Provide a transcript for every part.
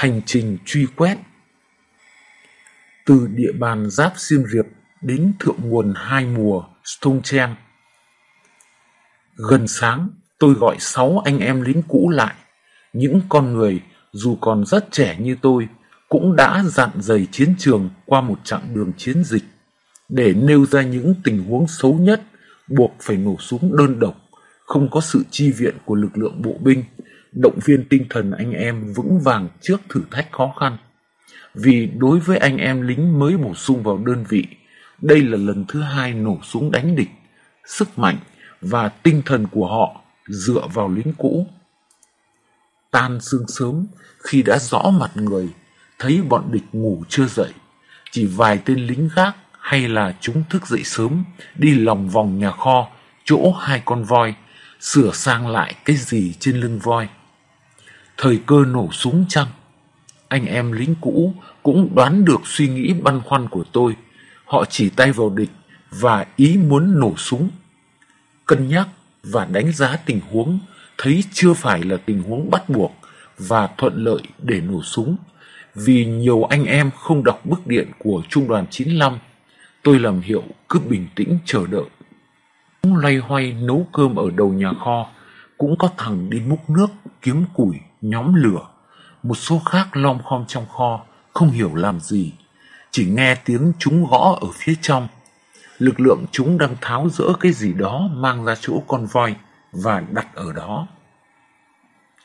Hành trình truy quét. Từ địa bàn giáp Siem Reap đến thượng nguồn hai mùa Stung Gần sáng, tôi gọi sáu anh em lính cũ lại. Những con người, dù còn rất trẻ như tôi, cũng đã dặn dày chiến trường qua một chặng đường chiến dịch. Để nêu ra những tình huống xấu nhất buộc phải nổ súng đơn độc, không có sự chi viện của lực lượng bộ binh, động viên tinh thần anh em vững vàng trước thử thách khó khăn. Vì đối với anh em lính mới bổ sung vào đơn vị, đây là lần thứ hai nổ súng đánh địch, sức mạnh và tinh thần của họ dựa vào lính cũ. Tan sương sớm khi đã rõ mặt người, thấy bọn địch ngủ chưa dậy, chỉ vài tên lính gác hay là chúng thức dậy sớm, đi lòng vòng nhà kho, chỗ hai con voi, sửa sang lại cái gì trên lưng voi. Thời cơ nổ súng chăng? Anh em lính cũ cũng đoán được suy nghĩ băn khoăn của tôi. Họ chỉ tay vào địch và ý muốn nổ súng. Cân nhắc và đánh giá tình huống thấy chưa phải là tình huống bắt buộc và thuận lợi để nổ súng. Vì nhiều anh em không đọc bức điện của Trung đoàn 95 Tôi làm hiệu cứ bình tĩnh chờ đợi. Cũng loay hoay nấu cơm ở đầu nhà kho, cũng có thằng đi múc nước, kiếm củi, nhóm lửa. Một số khác lom khom trong kho, không hiểu làm gì. Chỉ nghe tiếng chúng gõ ở phía trong. Lực lượng chúng đang tháo rỡ cái gì đó mang ra chỗ con voi và đặt ở đó.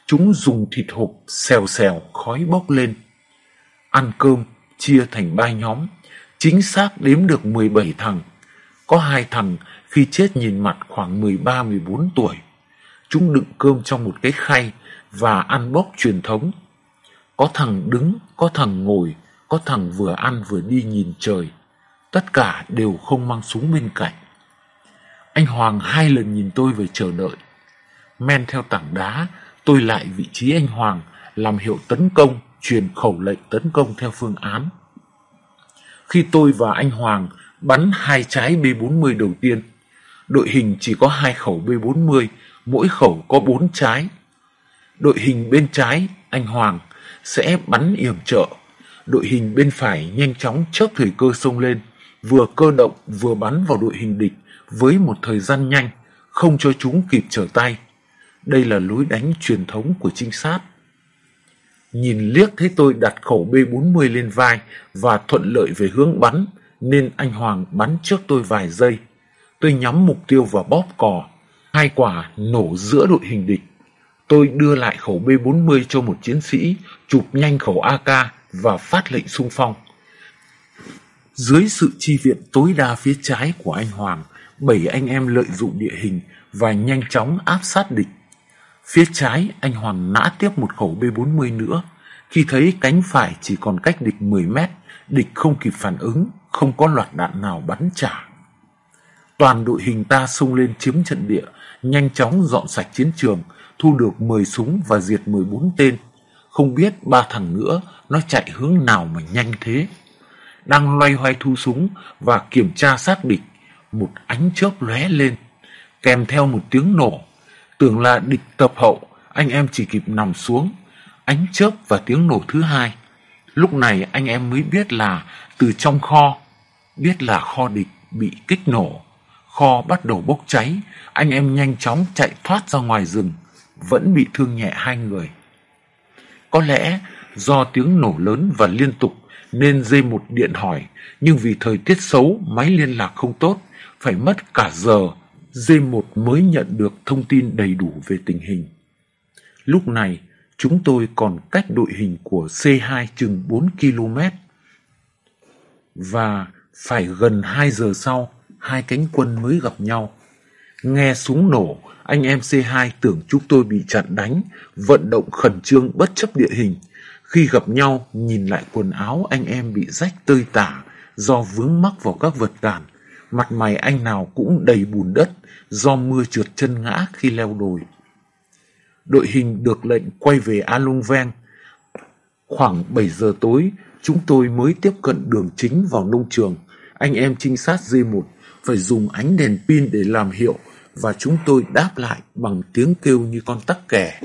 Chúng dùng thịt hộp xèo xèo khói bốc lên. Ăn cơm chia thành ba nhóm Chính xác đếm được 17 thằng. Có hai thằng khi chết nhìn mặt khoảng 13-14 tuổi. Chúng đựng cơm trong một cái khay và ăn bốc truyền thống. Có thằng đứng, có thằng ngồi, có thằng vừa ăn vừa đi nhìn trời. Tất cả đều không mang súng bên cạnh. Anh Hoàng hai lần nhìn tôi về chờ đợi. Men theo tảng đá, tôi lại vị trí anh Hoàng làm hiệu tấn công, truyền khẩu lệnh tấn công theo phương án khi tôi và anh Hoàng bắn hai trái B-40 đầu tiên. Đội hình chỉ có hai khẩu B-40, mỗi khẩu có bốn trái. Đội hình bên trái, anh Hoàng, sẽ bắn yểm trợ. Đội hình bên phải nhanh chóng chớp thời cơ xông lên, vừa cơ động vừa bắn vào đội hình địch với một thời gian nhanh, không cho chúng kịp trở tay. Đây là lối đánh truyền thống của trinh sát. Nhìn liếc thấy tôi đặt khẩu B40 lên vai và thuận lợi về hướng bắn, nên anh Hoàng bắn trước tôi vài giây. Tôi nhắm mục tiêu và bóp cò. Hai quả nổ giữa đội hình địch. Tôi đưa lại khẩu B40 cho một chiến sĩ, chụp nhanh khẩu AK và phát lệnh xung phong. Dưới sự chi viện tối đa phía trái của anh Hoàng, bảy anh em lợi dụng địa hình và nhanh chóng áp sát địch Phía trái, anh Hoàng nã tiếp một khẩu B-40 nữa. Khi thấy cánh phải chỉ còn cách địch 10 mét, địch không kịp phản ứng, không có loạt đạn nào bắn trả. Toàn đội hình ta xông lên chiếm trận địa, nhanh chóng dọn sạch chiến trường, thu được 10 súng và diệt 14 tên. Không biết ba thằng nữa nó chạy hướng nào mà nhanh thế. Đang loay hoay thu súng và kiểm tra sát địch, một ánh chớp lóe lên, kèm theo một tiếng nổ Tưởng là địch tập hậu, anh em chỉ kịp nằm xuống. Ánh chớp và tiếng nổ thứ hai. Lúc này anh em mới biết là từ trong kho, biết là kho địch bị kích nổ. Kho bắt đầu bốc cháy, anh em nhanh chóng chạy thoát ra ngoài rừng, vẫn bị thương nhẹ hai người. Có lẽ do tiếng nổ lớn và liên tục nên dây một điện hỏi, nhưng vì thời tiết xấu, máy liên lạc không tốt, phải mất cả giờ dây một mới nhận được thông tin đầy đủ về tình hình. Lúc này, chúng tôi còn cách đội hình của C2 chừng 4 km. Và phải gần 2 giờ sau, hai cánh quân mới gặp nhau. Nghe súng nổ, anh em C2 tưởng chúng tôi bị chặn đánh, vận động khẩn trương bất chấp địa hình. Khi gặp nhau, nhìn lại quần áo anh em bị rách tơi tả do vướng mắc vào các vật cản Mặt mày anh nào cũng đầy bùn đất do mưa trượt chân ngã khi leo đồi. Đội hình được lệnh quay về A Lung Khoảng 7 giờ tối, chúng tôi mới tiếp cận đường chính vào nông trường. Anh em trinh sát D1 phải dùng ánh đèn pin để làm hiệu và chúng tôi đáp lại bằng tiếng kêu như con tắc kè.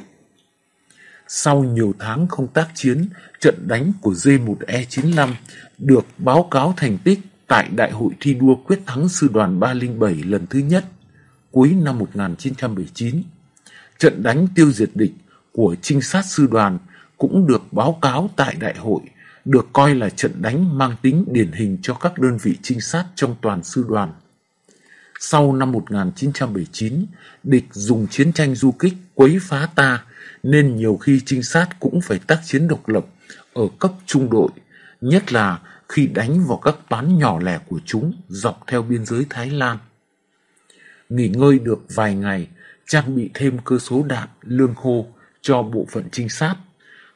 Sau nhiều tháng không tác chiến, trận đánh của D1E95 được báo cáo thành tích tại Đại hội thi đua quyết thắng sư đoàn 307 lần thứ nhất cuối năm 1979. Trận đánh tiêu diệt địch của trinh sát sư đoàn cũng được báo cáo tại đại hội, được coi là trận đánh mang tính điển hình cho các đơn vị trinh sát trong toàn sư đoàn. Sau năm 1979, địch dùng chiến tranh du kích quấy phá ta, nên nhiều khi trinh sát cũng phải tác chiến độc lập ở cấp trung đội, nhất là khi đánh vào các toán nhỏ lẻ của chúng dọc theo biên giới Thái Lan. Nghỉ ngơi được vài ngày, trang bị thêm cơ số đạn, lương khô cho bộ phận trinh sát.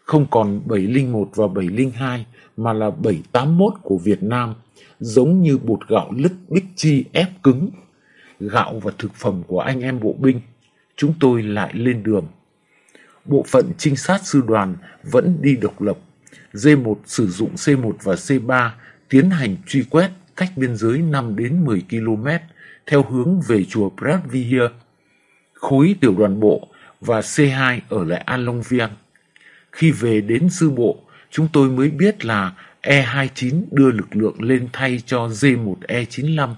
Không còn 701 và 702 mà là 781 của Việt Nam, giống như bột gạo lứt bích chi ép cứng. Gạo và thực phẩm của anh em bộ binh, chúng tôi lại lên đường. Bộ phận trinh sát sư đoàn vẫn đi độc lập. D1 sử dụng C1 và C3 tiến hành truy quét cách biên giới 5 đến 10 km theo hướng về chùa Pratviya. Khối tiểu đoàn bộ và C2 ở lại An Long Viang. Khi về đến sư bộ, chúng tôi mới biết là E29 đưa lực lượng lên thay cho D1E95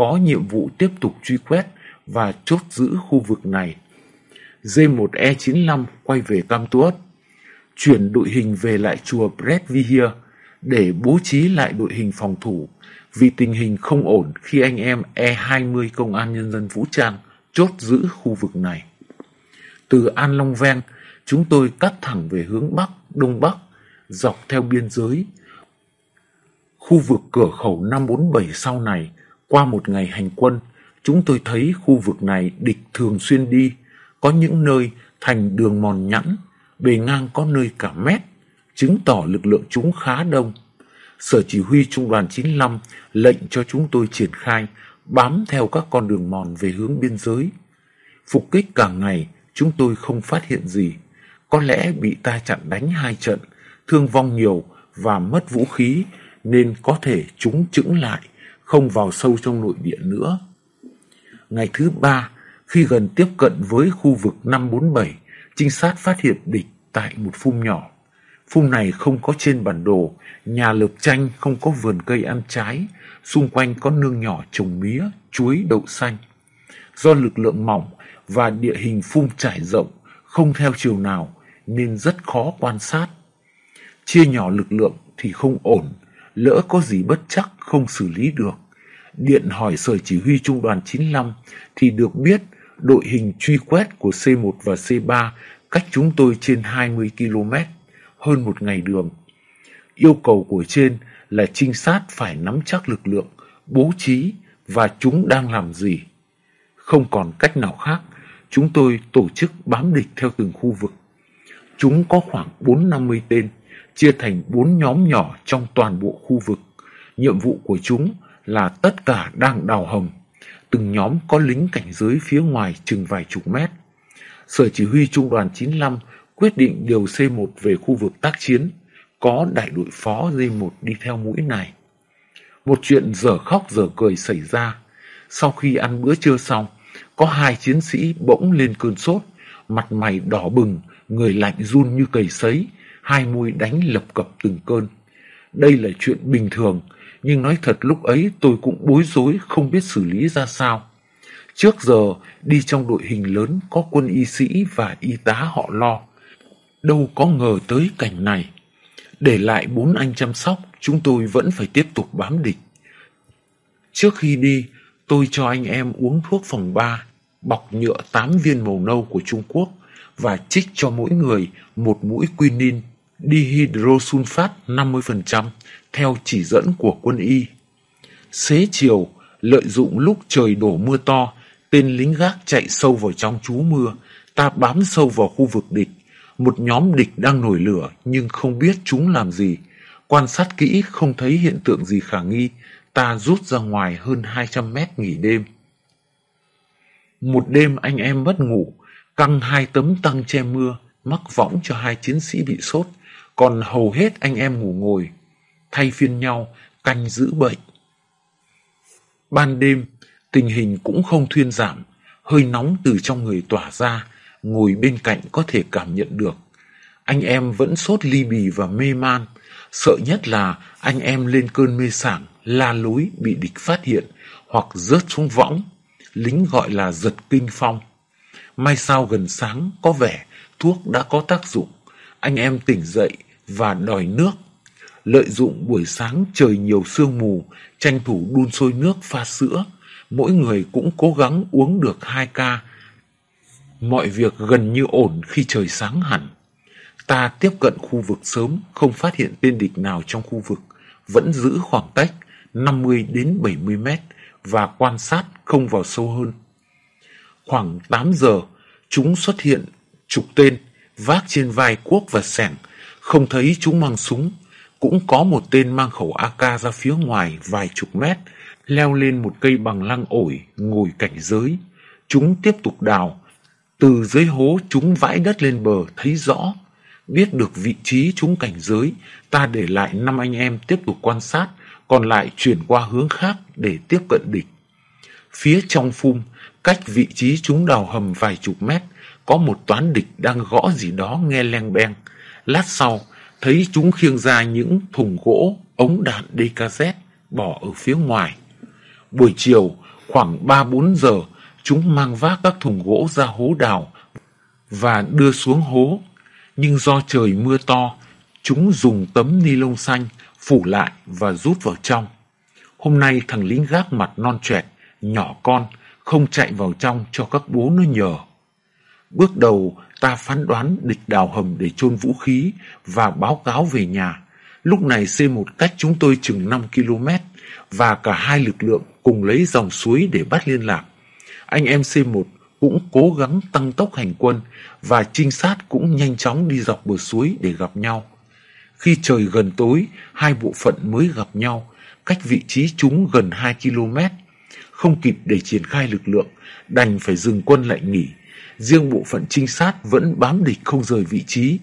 có nhiệm vụ tiếp tục truy quét và chốt giữ khu vực này. J1E95 quay về Cam Tuất, chuyển đội hình về lại chùa Bredvihir để bố trí lại đội hình phòng thủ vì tình hình không ổn khi anh em E20 Công an Nhân dân Vũ Trang chốt giữ khu vực này. Từ An Long Ven, chúng tôi cắt thẳng về hướng Bắc, Đông Bắc, dọc theo biên giới. Khu vực cửa khẩu 547 sau này, qua một ngày hành quân, chúng tôi thấy khu vực này địch thường xuyên đi, có những nơi thành đường mòn nhẵn, bề ngang có nơi cả mét, chứng tỏ lực lượng chúng khá đông. Sở chỉ huy Trung đoàn 95 lệnh cho chúng tôi triển khai bám theo các con đường mòn về hướng biên giới. Phục kích cả ngày, chúng tôi không phát hiện gì. Có lẽ bị ta chặn đánh hai trận, thương vong nhiều và mất vũ khí nên có thể chúng chững lại, không vào sâu trong nội địa nữa. Ngày thứ ba, khi gần tiếp cận với khu vực 547, trinh sát phát hiện địch tại một phum nhỏ. Phum này không có trên bản đồ, nhà lợp tranh không có vườn cây ăn trái, xung quanh có nương nhỏ trồng mía, chuối, đậu xanh. Do lực lượng mỏng và địa hình phum trải rộng, không theo chiều nào nên rất khó quan sát. Chia nhỏ lực lượng thì không ổn, lỡ có gì bất chắc không xử lý được. Điện hỏi sở chỉ huy trung đoàn 95 thì được biết đội hình truy quét của C1 và C3 cách chúng tôi trên 20 km, hơn một ngày đường. Yêu cầu của trên là trinh sát phải nắm chắc lực lượng, bố trí và chúng đang làm gì. Không còn cách nào khác, chúng tôi tổ chức bám địch theo từng khu vực. Chúng có khoảng 4-50 tên, chia thành bốn nhóm nhỏ trong toàn bộ khu vực. Nhiệm vụ của chúng là tất cả đang đào hầm. Từng nhóm có lính cảnh giới phía ngoài chừng vài chục mét. Sở chỉ huy Trung đoàn 95 quyết định điều C1 về khu vực tác chiến, có đại đội phó D1 đi theo mũi này. Một chuyện dở khóc dở cười xảy ra. Sau khi ăn bữa trưa xong, có hai chiến sĩ bỗng lên cơn sốt, mặt mày đỏ bừng, người lạnh run như cầy sấy, hai môi đánh lập cập từng cơn. Đây là chuyện bình thường, nhưng nói thật lúc ấy tôi cũng bối rối không biết xử lý ra sao. Trước giờ đi trong đội hình lớn có quân y sĩ và y tá họ lo. Đâu có ngờ tới cảnh này. Để lại bốn anh chăm sóc, chúng tôi vẫn phải tiếp tục bám địch. Trước khi đi, tôi cho anh em uống thuốc phòng 3, bọc nhựa 8 viên màu nâu của Trung Quốc và trích cho mỗi người một mũi quinin dihydrosulfat 50% theo chỉ dẫn của quân y. Xế chiều, lợi dụng lúc trời đổ mưa to, tên lính gác chạy sâu vào trong trú mưa, ta bám sâu vào khu vực địch. Một nhóm địch đang nổi lửa nhưng không biết chúng làm gì. Quan sát kỹ không thấy hiện tượng gì khả nghi, ta rút ra ngoài hơn 200 mét nghỉ đêm. Một đêm anh em mất ngủ, căng hai tấm tăng che mưa, mắc võng cho hai chiến sĩ bị sốt, còn hầu hết anh em ngủ ngồi, thay phiên nhau, canh giữ bệnh. Ban đêm, tình hình cũng không thuyên giảm, hơi nóng từ trong người tỏa ra, ngồi bên cạnh có thể cảm nhận được. Anh em vẫn sốt ly bì và mê man. Sợ nhất là anh em lên cơn mê sảng, la lối bị địch phát hiện hoặc rớt xuống võng. Lính gọi là giật kinh phong. May sao gần sáng có vẻ thuốc đã có tác dụng. Anh em tỉnh dậy và đòi nước. Lợi dụng buổi sáng trời nhiều sương mù, tranh thủ đun sôi nước pha sữa. Mỗi người cũng cố gắng uống được hai ca. Mọi việc gần như ổn khi trời sáng hẳn. Ta tiếp cận khu vực sớm, không phát hiện tên địch nào trong khu vực, vẫn giữ khoảng cách 50 đến 70 mét và quan sát không vào sâu hơn. Khoảng 8 giờ, chúng xuất hiện chục tên, vác trên vai cuốc và sẻng, không thấy chúng mang súng. Cũng có một tên mang khẩu AK ra phía ngoài vài chục mét, leo lên một cây bằng lăng ổi, ngồi cảnh giới. Chúng tiếp tục đào. Từ dưới hố chúng vãi đất lên bờ thấy rõ. Biết được vị trí chúng cảnh giới, ta để lại năm anh em tiếp tục quan sát, còn lại chuyển qua hướng khác để tiếp cận địch. Phía trong phum, cách vị trí chúng đào hầm vài chục mét, có một toán địch đang gõ gì đó nghe leng beng. Lát sau, thấy chúng khiêng ra những thùng gỗ, ống đạn DKZ bỏ ở phía ngoài. Buổi chiều, khoảng 3-4 giờ, chúng mang vác các thùng gỗ ra hố đào và đưa xuống hố. Nhưng do trời mưa to, chúng dùng tấm ni lông xanh phủ lại và rút vào trong. Hôm nay thằng lính gác mặt non trẻ, nhỏ con, không chạy vào trong cho các bố nó nhờ. Bước đầu ta phán đoán địch đào hầm để chôn vũ khí và báo cáo về nhà. Lúc này C1 cách chúng tôi chừng 5 km và cả hai lực lượng cùng lấy dòng suối để bắt liên lạc. Anh em C1 cũng cố gắng tăng tốc hành quân và trinh sát cũng nhanh chóng đi dọc bờ suối để gặp nhau. Khi trời gần tối, hai bộ phận mới gặp nhau, cách vị trí chúng gần 2 km. Không kịp để triển khai lực lượng, đành phải dừng quân lại nghỉ riêng bộ phận trinh sát vẫn bám địch không rời vị trí.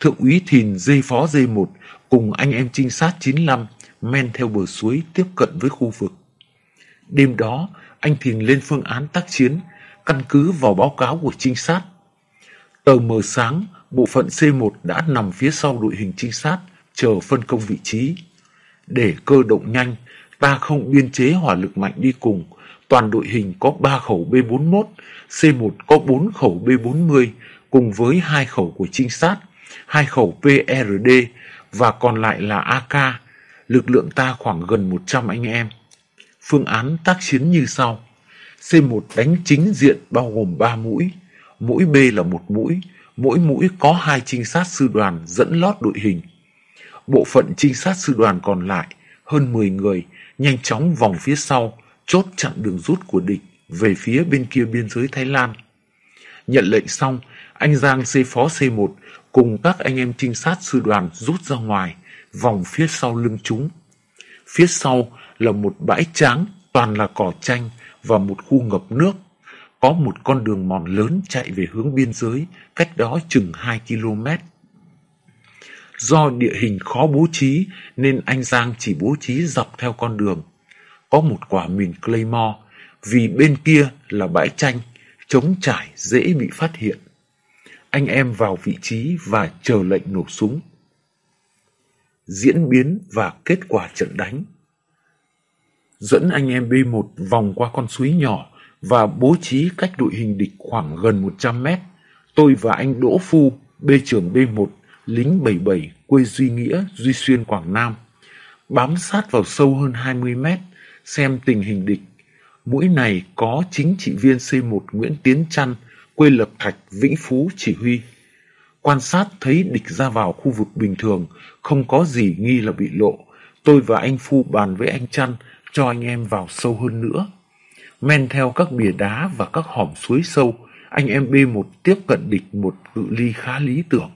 Thượng úy Thìn dây phó dây 1 cùng anh em trinh sát 95 men theo bờ suối tiếp cận với khu vực. Đêm đó, anh Thìn lên phương án tác chiến, căn cứ vào báo cáo của trinh sát. Tờ mờ sáng, bộ phận C1 đã nằm phía sau đội hình trinh sát, chờ phân công vị trí. Để cơ động nhanh, ta không biên chế hỏa lực mạnh đi cùng, toàn đội hình có 3 khẩu B41, C1 có 4 khẩu B40 cùng với hai khẩu của trinh sát, hai khẩu PRD và còn lại là AK. Lực lượng ta khoảng gần 100 anh em. Phương án tác chiến như sau. C1 đánh chính diện bao gồm 3 mũi, mũi B là một mũi, mỗi mũi có hai trinh sát sư đoàn dẫn lót đội hình. Bộ phận trinh sát sư đoàn còn lại, hơn 10 người, nhanh chóng vòng phía sau, chốt chặn đường rút của địch về phía bên kia biên giới Thái Lan. Nhận lệnh xong, anh Giang C phó C1 cùng các anh em trinh sát sư đoàn rút ra ngoài, vòng phía sau lưng chúng. Phía sau là một bãi tráng toàn là cỏ chanh và một khu ngập nước. Có một con đường mòn lớn chạy về hướng biên giới, cách đó chừng 2 km. Do địa hình khó bố trí nên anh Giang chỉ bố trí dọc theo con đường có một quả mìn Claymore vì bên kia là bãi tranh, chống trải dễ bị phát hiện. Anh em vào vị trí và chờ lệnh nổ súng. Diễn biến và kết quả trận đánh Dẫn anh em B1 vòng qua con suối nhỏ và bố trí cách đội hình địch khoảng gần 100 mét. Tôi và anh Đỗ Phu, B trưởng B1, lính 77, quê Duy Nghĩa, Duy Xuyên, Quảng Nam, bám sát vào sâu hơn 20 mét, xem tình hình địch. Mũi này có chính trị viên C1 Nguyễn Tiến Trăn, quê Lập Thạch, Vĩnh Phú chỉ huy. Quan sát thấy địch ra vào khu vực bình thường, không có gì nghi là bị lộ. Tôi và anh Phu bàn với anh Trăn cho anh em vào sâu hơn nữa. Men theo các bìa đá và các hòm suối sâu, anh em B1 tiếp cận địch một cự ly khá lý tưởng.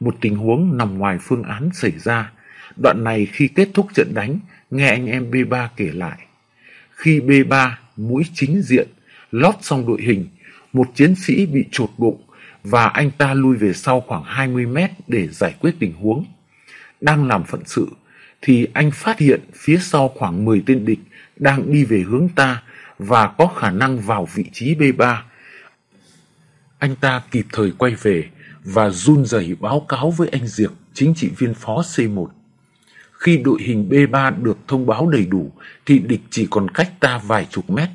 Một tình huống nằm ngoài phương án xảy ra. Đoạn này khi kết thúc trận đánh, nghe anh em B3 kể lại. Khi B3 mũi chính diện lót xong đội hình, một chiến sĩ bị trột bụng và anh ta lui về sau khoảng 20 mét để giải quyết tình huống. Đang làm phận sự thì anh phát hiện phía sau khoảng 10 tên địch đang đi về hướng ta và có khả năng vào vị trí B3. Anh ta kịp thời quay về và run rẩy báo cáo với anh Diệp, chính trị viên phó C1. Khi đội hình B3 được thông báo đầy đủ thì địch chỉ còn cách ta vài chục mét.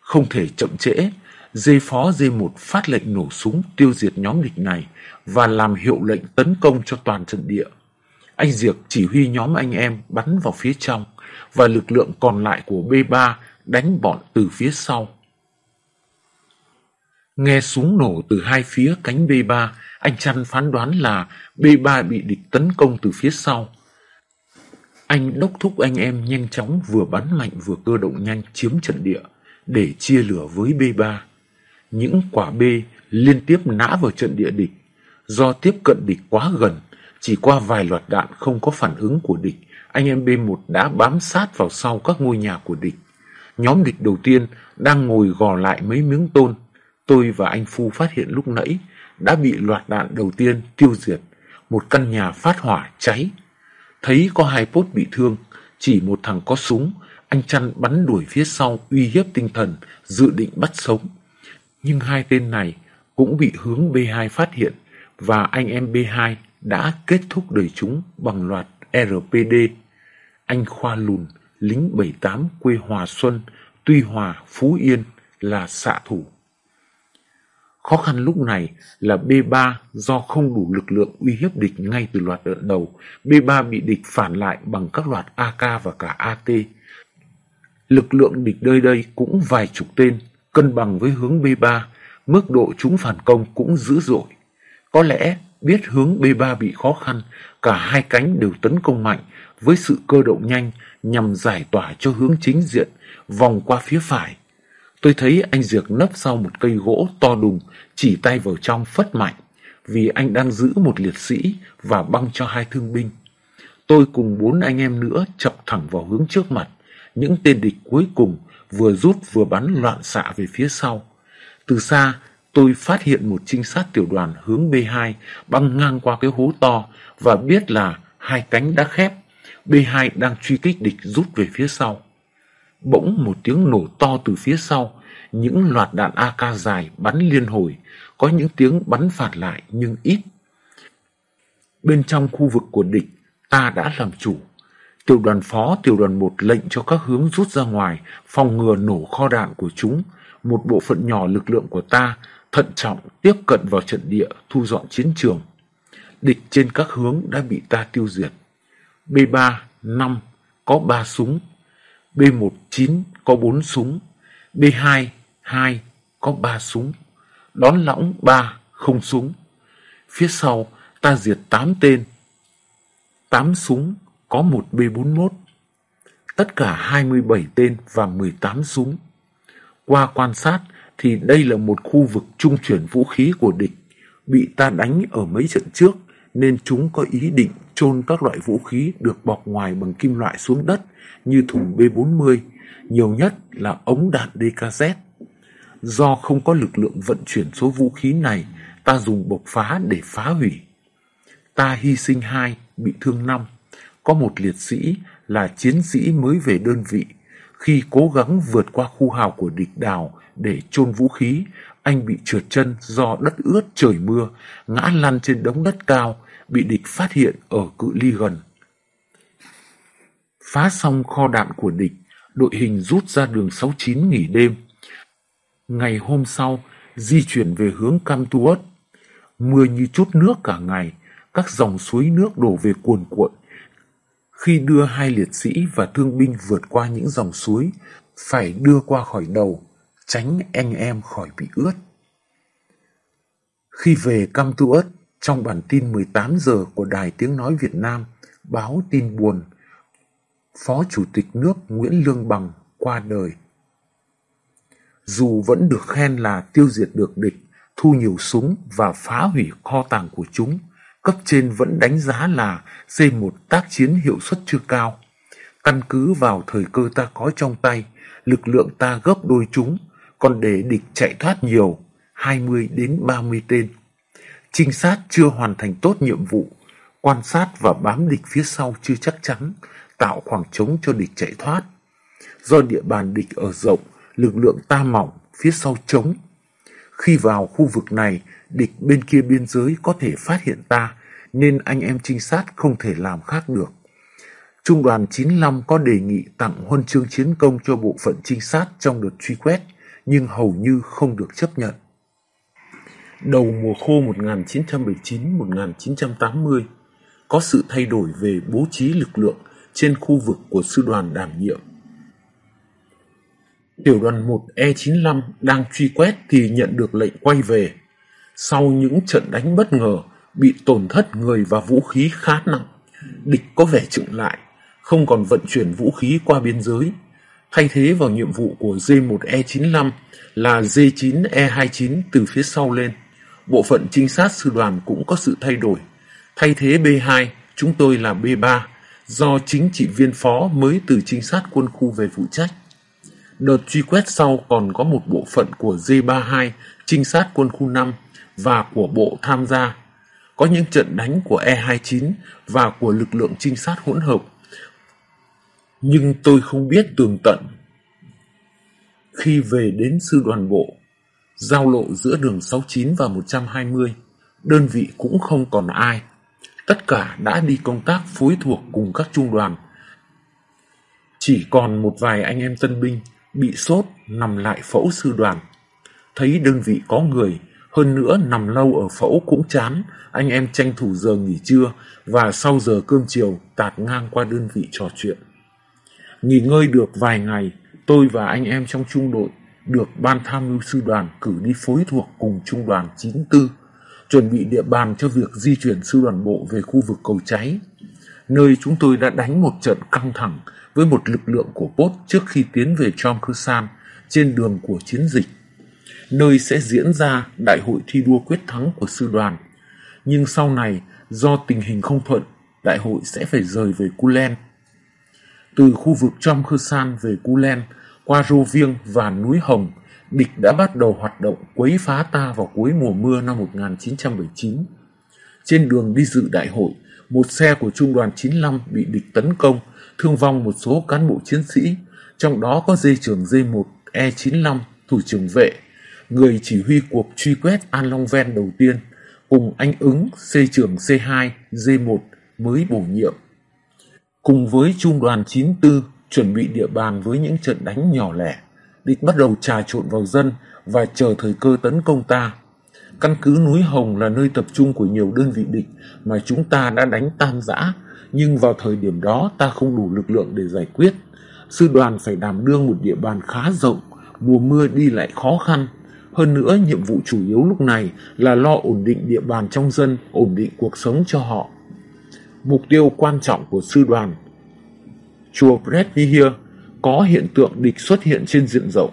Không thể chậm trễ, dê phó D1 phát lệnh nổ súng tiêu diệt nhóm địch này và làm hiệu lệnh tấn công cho toàn trận địa. Anh Diệc chỉ huy nhóm anh em bắn vào phía trong và lực lượng còn lại của B3 đánh bọn từ phía sau. Nghe súng nổ từ hai phía cánh B3, anh Trăn phán đoán là B3 bị địch tấn công từ phía sau. Anh đốc thúc anh em nhanh chóng vừa bắn mạnh vừa cơ động nhanh chiếm trận địa để chia lửa với B3. Những quả B liên tiếp nã vào trận địa địch. Do tiếp cận địch quá gần, chỉ qua vài loạt đạn không có phản ứng của địch, anh em B1 đã bám sát vào sau các ngôi nhà của địch. Nhóm địch đầu tiên đang ngồi gò lại mấy miếng tôn. Tôi và anh Phu phát hiện lúc nãy đã bị loạt đạn đầu tiên tiêu diệt. Một căn nhà phát hỏa cháy. Thấy có hai pốt bị thương, chỉ một thằng có súng, anh chăn bắn đuổi phía sau uy hiếp tinh thần, dự định bắt sống. Nhưng hai tên này cũng bị hướng B2 phát hiện và anh em B2 đã kết thúc đời chúng bằng loạt RPD. Anh Khoa Lùn, lính 78 quê Hòa Xuân, Tuy Hòa, Phú Yên là xạ thủ. Khó khăn lúc này là B3 do không đủ lực lượng uy hiếp địch ngay từ loạt đợt đầu. B3 bị địch phản lại bằng các loạt AK và cả AT. Lực lượng địch nơi đây cũng vài chục tên, cân bằng với hướng B3, mức độ chúng phản công cũng dữ dội. Có lẽ biết hướng B3 bị khó khăn, cả hai cánh đều tấn công mạnh với sự cơ động nhanh nhằm giải tỏa cho hướng chính diện, vòng qua phía phải. Tôi thấy anh dược nấp sau một cây gỗ to đùng, chỉ tay vào trong phất mạnh, vì anh đang giữ một liệt sĩ và băng cho hai thương binh. Tôi cùng bốn anh em nữa chọc thẳng vào hướng trước mặt, những tên địch cuối cùng vừa rút vừa bắn loạn xạ về phía sau. Từ xa, tôi phát hiện một trinh sát tiểu đoàn hướng B2 băng ngang qua cái hố to và biết là hai cánh đã khép. B2 đang truy kích địch rút về phía sau. Bỗng một tiếng nổ to từ phía sau, những loạt đạn AK dài bắn liên hồi, có những tiếng bắn phản lại nhưng ít. Bên trong khu vực của địch, ta đã làm chủ. Tiểu đoàn phó, tiểu đoàn một lệnh cho các hướng rút ra ngoài, phòng ngừa nổ kho đạn của chúng. Một bộ phận nhỏ lực lượng của ta thận trọng tiếp cận vào trận địa thu dọn chiến trường. Địch trên các hướng đã bị ta tiêu diệt. B3, 5 có 3 súng, B-19 có 4 súng, B2, 2 có 3 súng, đón lõng 3 không súng. Phía sau ta diệt 8 tên, 8 súng có 1 B41, tất cả 27 tên và 18 súng. Qua quan sát thì đây là một khu vực trung chuyển vũ khí của địch, bị ta đánh ở mấy trận trước nên chúng có ý định chôn các loại vũ khí được bọc ngoài bằng kim loại xuống đất như thùng B40, nhiều nhất là ống đạn DKZ. Do không có lực lượng vận chuyển số vũ khí này, ta dùng bộc phá để phá hủy. Ta hy sinh hai, bị thương năm. Có một liệt sĩ là chiến sĩ mới về đơn vị. Khi cố gắng vượt qua khu hào của địch đào để chôn vũ khí, anh bị trượt chân do đất ướt trời mưa, ngã lăn trên đống đất cao, bị địch phát hiện ở cự ly gần. Phá xong kho đạn của địch, đội hình rút ra đường 69 nghỉ đêm. Ngày hôm sau, di chuyển về hướng Cam Tuot. Mưa như chút nước cả ngày, các dòng suối nước đổ về cuồn cuộn. Khi đưa hai liệt sĩ và thương binh vượt qua những dòng suối, phải đưa qua khỏi đầu, tránh anh em khỏi bị ướt. Khi về Cam Tuot, trong bản tin 18 giờ của Đài Tiếng Nói Việt Nam, báo tin buồn, Phó Chủ tịch nước Nguyễn Lương Bằng qua đời. Dù vẫn được khen là tiêu diệt được địch, thu nhiều súng và phá hủy kho tàng của chúng, cấp trên vẫn đánh giá là C1 tác chiến hiệu suất chưa cao. Căn cứ vào thời cơ ta có trong tay, lực lượng ta gấp đôi chúng, còn để địch chạy thoát nhiều, 20 đến 30 tên. Trinh sát chưa hoàn thành tốt nhiệm vụ, quan sát và bám địch phía sau chưa chắc chắn, tạo khoảng trống cho địch chạy thoát. Do địa bàn địch ở rộng, lực lượng ta mỏng, phía sau trống. Khi vào khu vực này, địch bên kia biên giới có thể phát hiện ta, nên anh em trinh sát không thể làm khác được. Trung đoàn 95 có đề nghị tặng huân chương chiến công cho bộ phận trinh sát trong đợt truy quét, nhưng hầu như không được chấp nhận. Đầu mùa khô 1979-1980, có sự thay đổi về bố trí lực lượng trên khu vực của sư đoàn đảm nhiệm. Tiểu đoàn 1 E95 đang truy quét thì nhận được lệnh quay về. Sau những trận đánh bất ngờ, bị tổn thất người và vũ khí khá nặng, địch có vẻ chững lại, không còn vận chuyển vũ khí qua biên giới. Thay thế vào nhiệm vụ của D1E95 là D9E29 từ phía sau lên. Bộ phận trinh sát sư đoàn cũng có sự thay đổi. Thay thế B2, chúng tôi là B3, do chính trị viên phó mới từ trinh sát quân khu về phụ trách. Đợt truy quét sau còn có một bộ phận của D32, trinh sát quân khu 5 và của bộ tham gia. Có những trận đánh của E29 và của lực lượng trinh sát hỗn hợp. Nhưng tôi không biết tường tận. Khi về đến sư đoàn bộ, giao lộ giữa đường 69 và 120, đơn vị cũng không còn ai. Tất cả đã đi công tác phối thuộc cùng các trung đoàn. Chỉ còn một vài anh em tân binh bị sốt nằm lại phẫu sư đoàn. Thấy đơn vị có người, hơn nữa nằm lâu ở phẫu cũng chán, anh em tranh thủ giờ nghỉ trưa và sau giờ cơm chiều tạt ngang qua đơn vị trò chuyện. Nghỉ ngơi được vài ngày, tôi và anh em trong trung đội được ban tham mưu sư đoàn cử đi phối thuộc cùng trung đoàn 94, chuẩn bị địa bàn cho việc di chuyển sư đoàn bộ về khu vực cầu cháy, nơi chúng tôi đã đánh một trận căng thẳng với một lực lượng của Pốt trước khi tiến về Chom trên đường của chiến dịch, nơi sẽ diễn ra đại hội thi đua quyết thắng của sư đoàn. Nhưng sau này, do tình hình không thuận, đại hội sẽ phải rời về Kulen. Từ khu vực Chom về Kulen, qua Rô Viêng và núi Hồng, địch đã bắt đầu hoạt động quấy phá ta vào cuối mùa mưa năm 1979. Trên đường đi dự đại hội, một xe của trung đoàn 95 bị địch tấn công, thương vong một số cán bộ chiến sĩ, trong đó có dây trưởng dây 1E95 thủ trưởng vệ, người chỉ huy cuộc truy quét An Long Ven đầu tiên, cùng anh ứng C trưởng C2 D1 mới bổ nhiệm. Cùng với trung đoàn 94 chuẩn bị địa bàn với những trận đánh nhỏ lẻ, địch bắt đầu trà trộn vào dân và chờ thời cơ tấn công ta. Căn cứ núi Hồng là nơi tập trung của nhiều đơn vị địch mà chúng ta đã đánh tan rã, nhưng vào thời điểm đó ta không đủ lực lượng để giải quyết. Sư đoàn phải đảm đương một địa bàn khá rộng, mùa mưa đi lại khó khăn. Hơn nữa, nhiệm vụ chủ yếu lúc này là lo ổn định địa bàn trong dân, ổn định cuộc sống cho họ. Mục tiêu quan trọng của sư đoàn Chùa Predvihir có hiện tượng địch xuất hiện trên diện rộng.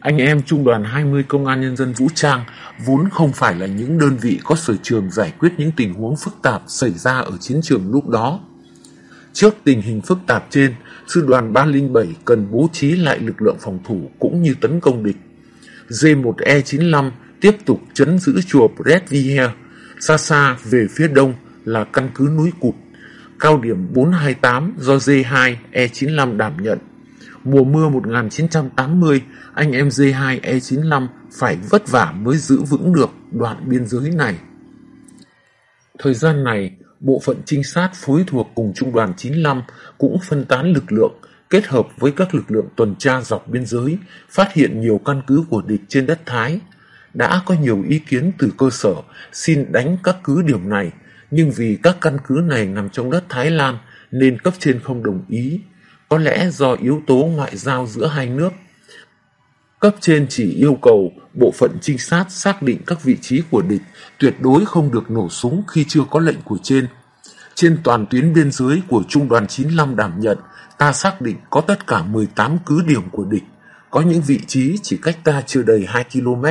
Anh em trung đoàn 20 công an nhân dân vũ trang vốn không phải là những đơn vị có sở trường giải quyết những tình huống phức tạp xảy ra ở chiến trường lúc đó. Trước tình hình phức tạp trên, sư đoàn 307 cần bố trí lại lực lượng phòng thủ cũng như tấn công địch. D1E95 tiếp tục chấn giữ chùa Predvihir, xa xa về phía đông là căn cứ núi Cụt, cao điểm 428 do D2 E95 đảm nhận mùa mưa 1980, anh em D2 E95 phải vất vả mới giữ vững được đoạn biên giới này. Thời gian này, bộ phận trinh sát phối thuộc cùng trung đoàn 95 cũng phân tán lực lượng, kết hợp với các lực lượng tuần tra dọc biên giới, phát hiện nhiều căn cứ của địch trên đất Thái. Đã có nhiều ý kiến từ cơ sở xin đánh các cứ điểm này, nhưng vì các căn cứ này nằm trong đất Thái Lan nên cấp trên không đồng ý có lẽ do yếu tố ngoại giao giữa hai nước. Cấp trên chỉ yêu cầu bộ phận trinh sát xác định các vị trí của địch, tuyệt đối không được nổ súng khi chưa có lệnh của trên. Trên toàn tuyến biên giới của Trung đoàn 95 đảm nhận, ta xác định có tất cả 18 cứ điểm của địch, có những vị trí chỉ cách ta chưa đầy 2 km.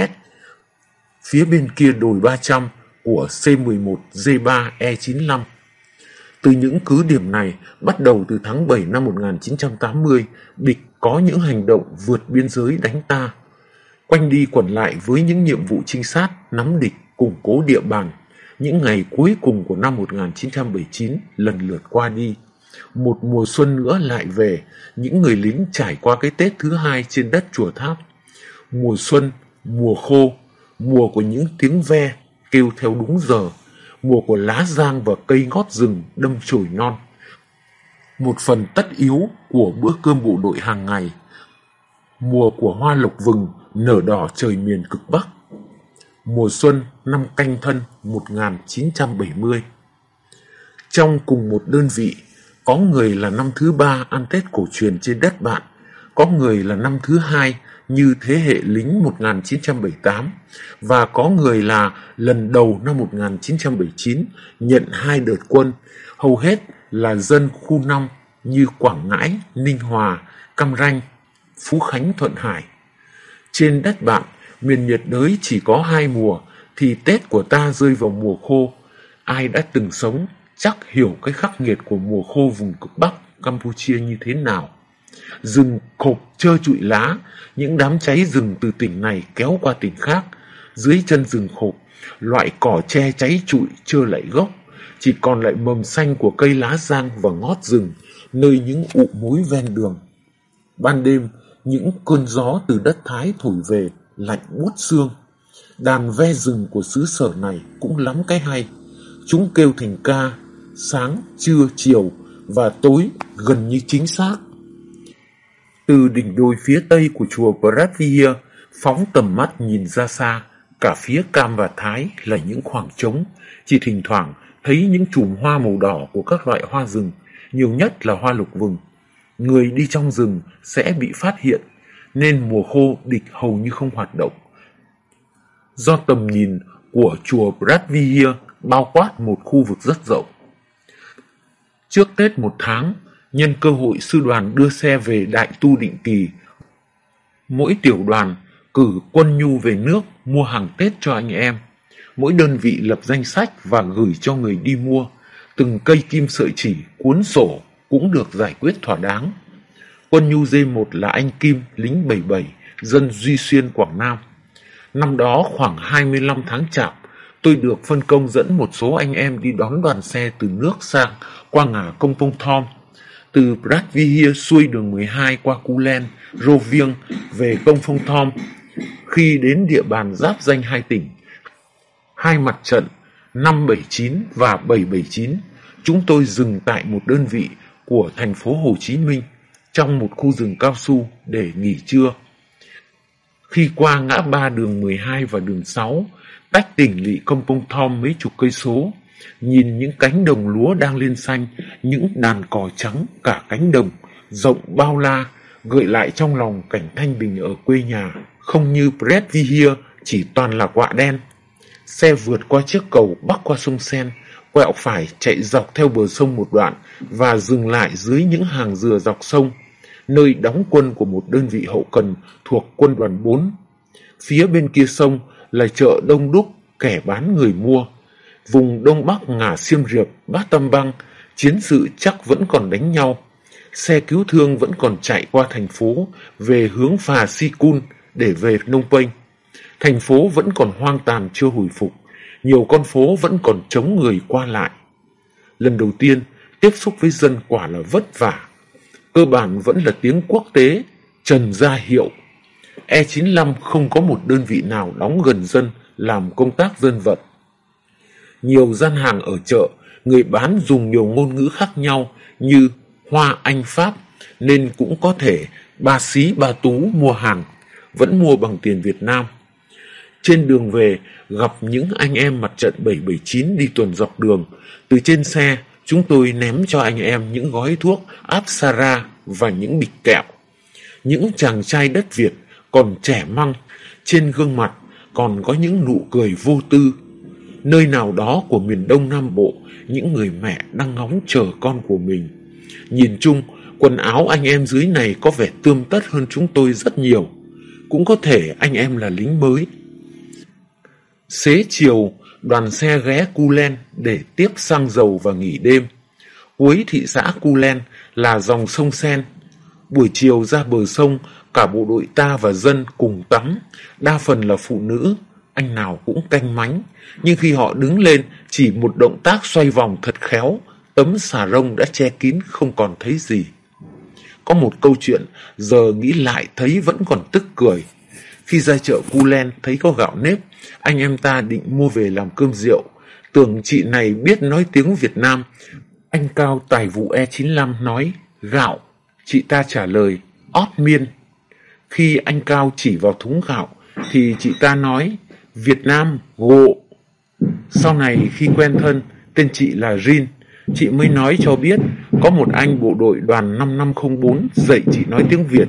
Phía bên kia đồi 300 của C-11J3E95. từ những cứ điểm này, bắt đầu từ tháng 7 năm 1980, địch có những hành động vượt biên giới đánh ta. Quanh đi quẩn lại với những nhiệm vụ trinh sát, nắm địch, củng cố địa bàn. Những ngày cuối cùng của năm 1979 lần lượt qua đi. Một mùa xuân nữa lại về, những người lính trải qua cái Tết thứ hai trên đất chùa tháp. Mùa xuân, mùa khô, mùa của những tiếng ve kêu theo đúng giờ, mùa của lá giang và cây ngót rừng đâm chồi non. Một phần tất yếu của bữa cơm bộ đội hàng ngày. Mùa của hoa lộc vừng nở đỏ trời miền cực Bắc. Mùa xuân năm canh thân 1970. Trong cùng một đơn vị, có người là năm thứ ba ăn Tết cổ truyền trên đất bạn, có người là năm thứ hai như thế hệ lính 1978 và có người là lần đầu năm 1979 nhận hai đợt quân, hầu hết là dân khu 5 như Quảng Ngãi, Ninh Hòa, Cam Ranh, Phú Khánh, Thuận Hải. Trên đất bạn, miền nhiệt đới chỉ có hai mùa thì Tết của ta rơi vào mùa khô. Ai đã từng sống chắc hiểu cái khắc nghiệt của mùa khô vùng cực Bắc Campuchia như thế nào. Rừng khộp trơ trụi lá, những đám cháy rừng từ tỉnh này kéo qua tỉnh khác. Dưới chân rừng khộp, loại cỏ che cháy trụi trơ lại gốc, chỉ còn lại mầm xanh của cây lá giang và ngót rừng, nơi những ụ mối ven đường. Ban đêm, những cơn gió từ đất Thái thổi về, lạnh buốt xương. Đàn ve rừng của xứ sở này cũng lắm cái hay. Chúng kêu thành ca, sáng, trưa, chiều và tối gần như chính xác. Từ đỉnh đồi phía tây của chùa Bradvia, phóng tầm mắt nhìn ra xa, cả phía cam và thái là những khoảng trống, chỉ thỉnh thoảng thấy những chùm hoa màu đỏ của các loại hoa rừng, nhiều nhất là hoa lục vừng. Người đi trong rừng sẽ bị phát hiện, nên mùa khô địch hầu như không hoạt động. Do tầm nhìn của chùa Bradvia bao quát một khu vực rất rộng. Trước Tết một tháng, nhân cơ hội sư đoàn đưa xe về đại tu định kỳ. Mỗi tiểu đoàn cử quân nhu về nước mua hàng Tết cho anh em. Mỗi đơn vị lập danh sách và gửi cho người đi mua. Từng cây kim sợi chỉ, cuốn sổ cũng được giải quyết thỏa đáng. Quân nhu D1 là anh Kim, lính 77, dân Duy Xuyên, Quảng Nam. Năm đó khoảng 25 tháng chạp, tôi được phân công dẫn một số anh em đi đón đoàn xe từ nước sang qua ngã công Pông Thom từ Bradvihia xuôi đường 12 qua Kulen, Rô về công Phong Thom. Khi đến địa bàn giáp danh hai tỉnh, hai mặt trận 579 và 779, chúng tôi dừng tại một đơn vị của thành phố Hồ Chí Minh trong một khu rừng cao su để nghỉ trưa. Khi qua ngã ba đường 12 và đường 6, tách tỉnh lỵ công pông thom mấy chục cây số, Nhìn những cánh đồng lúa đang lên xanh, những đàn cò trắng cả cánh đồng, rộng bao la, gợi lại trong lòng cảnh thanh bình ở quê nhà, không như Bredvihia chỉ toàn là quạ đen. Xe vượt qua chiếc cầu bắc qua sông Sen, quẹo phải chạy dọc theo bờ sông một đoạn và dừng lại dưới những hàng dừa dọc sông, nơi đóng quân của một đơn vị hậu cần thuộc quân đoàn 4. Phía bên kia sông là chợ đông đúc, kẻ bán người mua, vùng Đông Bắc ngả Xiêm Riệp, Bát Tâm Băng, chiến sự chắc vẫn còn đánh nhau. Xe cứu thương vẫn còn chạy qua thành phố về hướng phà Sikun để về Nông Penh. Thành phố vẫn còn hoang tàn chưa hồi phục, nhiều con phố vẫn còn chống người qua lại. Lần đầu tiên, tiếp xúc với dân quả là vất vả. Cơ bản vẫn là tiếng quốc tế, trần gia hiệu. E95 không có một đơn vị nào đóng gần dân làm công tác dân vận nhiều gian hàng ở chợ, người bán dùng nhiều ngôn ngữ khác nhau như Hoa Anh Pháp nên cũng có thể bà xí bà tú mua hàng, vẫn mua bằng tiền Việt Nam. Trên đường về gặp những anh em mặt trận 779 đi tuần dọc đường. Từ trên xe chúng tôi ném cho anh em những gói thuốc Apsara và những bịch kẹo. Những chàng trai đất Việt còn trẻ măng, trên gương mặt còn có những nụ cười vô tư nơi nào đó của miền Đông Nam Bộ, những người mẹ đang ngóng chờ con của mình. Nhìn chung, quần áo anh em dưới này có vẻ tươm tất hơn chúng tôi rất nhiều. Cũng có thể anh em là lính mới. Xế chiều, đoàn xe ghé Culen để tiếp xăng dầu và nghỉ đêm. Cuối thị xã Culen là dòng sông Sen. Buổi chiều ra bờ sông, cả bộ đội ta và dân cùng tắm, đa phần là phụ nữ, anh nào cũng canh mánh, nhưng khi họ đứng lên, chỉ một động tác xoay vòng thật khéo, tấm xà rông đã che kín không còn thấy gì. Có một câu chuyện, giờ nghĩ lại thấy vẫn còn tức cười. Khi ra chợ Cu Len thấy có gạo nếp, anh em ta định mua về làm cơm rượu. Tưởng chị này biết nói tiếng Việt Nam. Anh Cao tài vụ E95 nói gạo. Chị ta trả lời ót miên. Khi anh Cao chỉ vào thúng gạo thì chị ta nói Việt Nam gộ. Sau này khi quen thân, tên chị là Rin, chị mới nói cho biết có một anh bộ đội đoàn 5504 dạy chị nói tiếng Việt.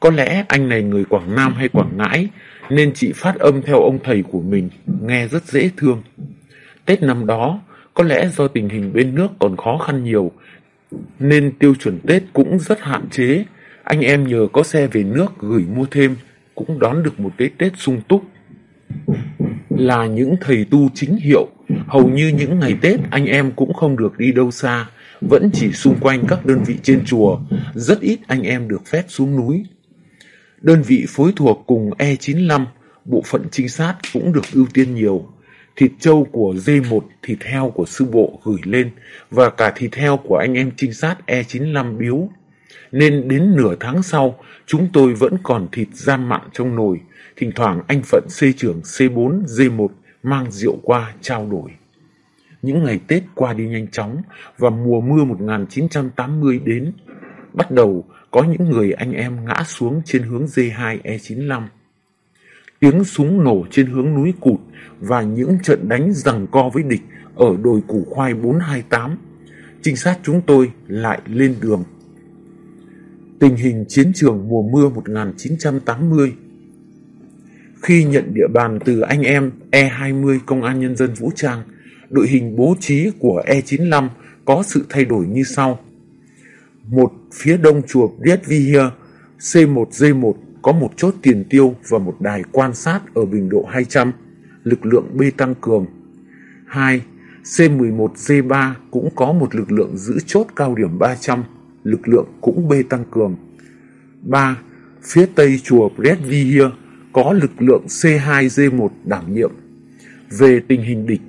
Có lẽ anh này người Quảng Nam hay Quảng Ngãi, nên chị phát âm theo ông thầy của mình, nghe rất dễ thương. Tết năm đó, có lẽ do tình hình bên nước còn khó khăn nhiều, nên tiêu chuẩn Tết cũng rất hạn chế. Anh em nhờ có xe về nước gửi mua thêm, cũng đón được một cái Tết sung túc. Là những thầy tu chính hiệu, hầu như những ngày Tết anh em cũng không được đi đâu xa, vẫn chỉ xung quanh các đơn vị trên chùa, rất ít anh em được phép xuống núi. Đơn vị phối thuộc cùng E95, bộ phận trinh sát cũng được ưu tiên nhiều. Thịt trâu của D1, thịt heo của sư bộ gửi lên và cả thịt heo của anh em trinh sát E95 biếu. Nên đến nửa tháng sau, chúng tôi vẫn còn thịt gian mặn trong nồi. Thỉnh thoảng anh Phận C trưởng C4, D1 mang rượu qua trao đổi. Những ngày Tết qua đi nhanh chóng và mùa mưa 1980 đến. Bắt đầu có những người anh em ngã xuống trên hướng D2E95. Tiếng súng nổ trên hướng núi cụt và những trận đánh rằng co với địch ở đồi củ khoai 428. Trinh sát chúng tôi lại lên đường. Tình hình chiến trường mùa mưa 1980 khi nhận địa bàn từ anh em E20 Công an Nhân dân Vũ Trang, đội hình bố trí của E95 có sự thay đổi như sau một phía đông chùa Bredvihir C1D1 có một chốt tiền tiêu và một đài quan sát ở bình độ 200, lực lượng B tăng cường. 2. C11D3 cũng có một lực lượng giữ chốt cao điểm 300, lực lượng cũng B tăng cường. 3. Phía tây chùa Bredvihir có lực lượng C2D1 đảm nhiệm. Về tình hình địch,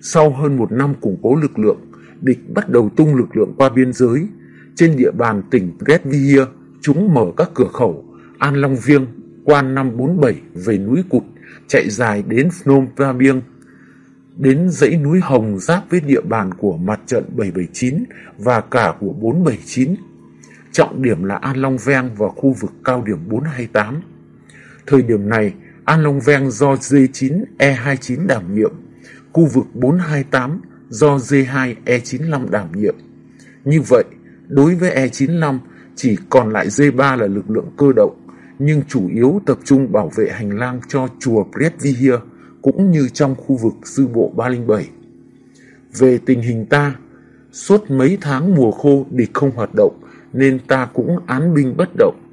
sau hơn một năm củng cố lực lượng, địch bắt đầu tung lực lượng qua biên giới, trên địa bàn tỉnh Bredvia, chúng mở các cửa khẩu An Long Viêng, Quan 547 về núi Cụt, chạy dài đến Phnom Penh, đến dãy núi Hồng giáp với địa bàn của mặt trận 779 và cả của 479. Trọng điểm là An Long Veng và khu vực cao điểm 428. Thời điểm này, An Long Veng do D9 E29 đảm nhiệm, khu vực 428 do D2 E95 đảm nhiệm. Như vậy, Đối với E95, chỉ còn lại D3 là lực lượng cơ động, nhưng chủ yếu tập trung bảo vệ hành lang cho chùa Pretvihir cũng như trong khu vực sư bộ 307. Về tình hình ta, suốt mấy tháng mùa khô địch không hoạt động nên ta cũng án binh bất động.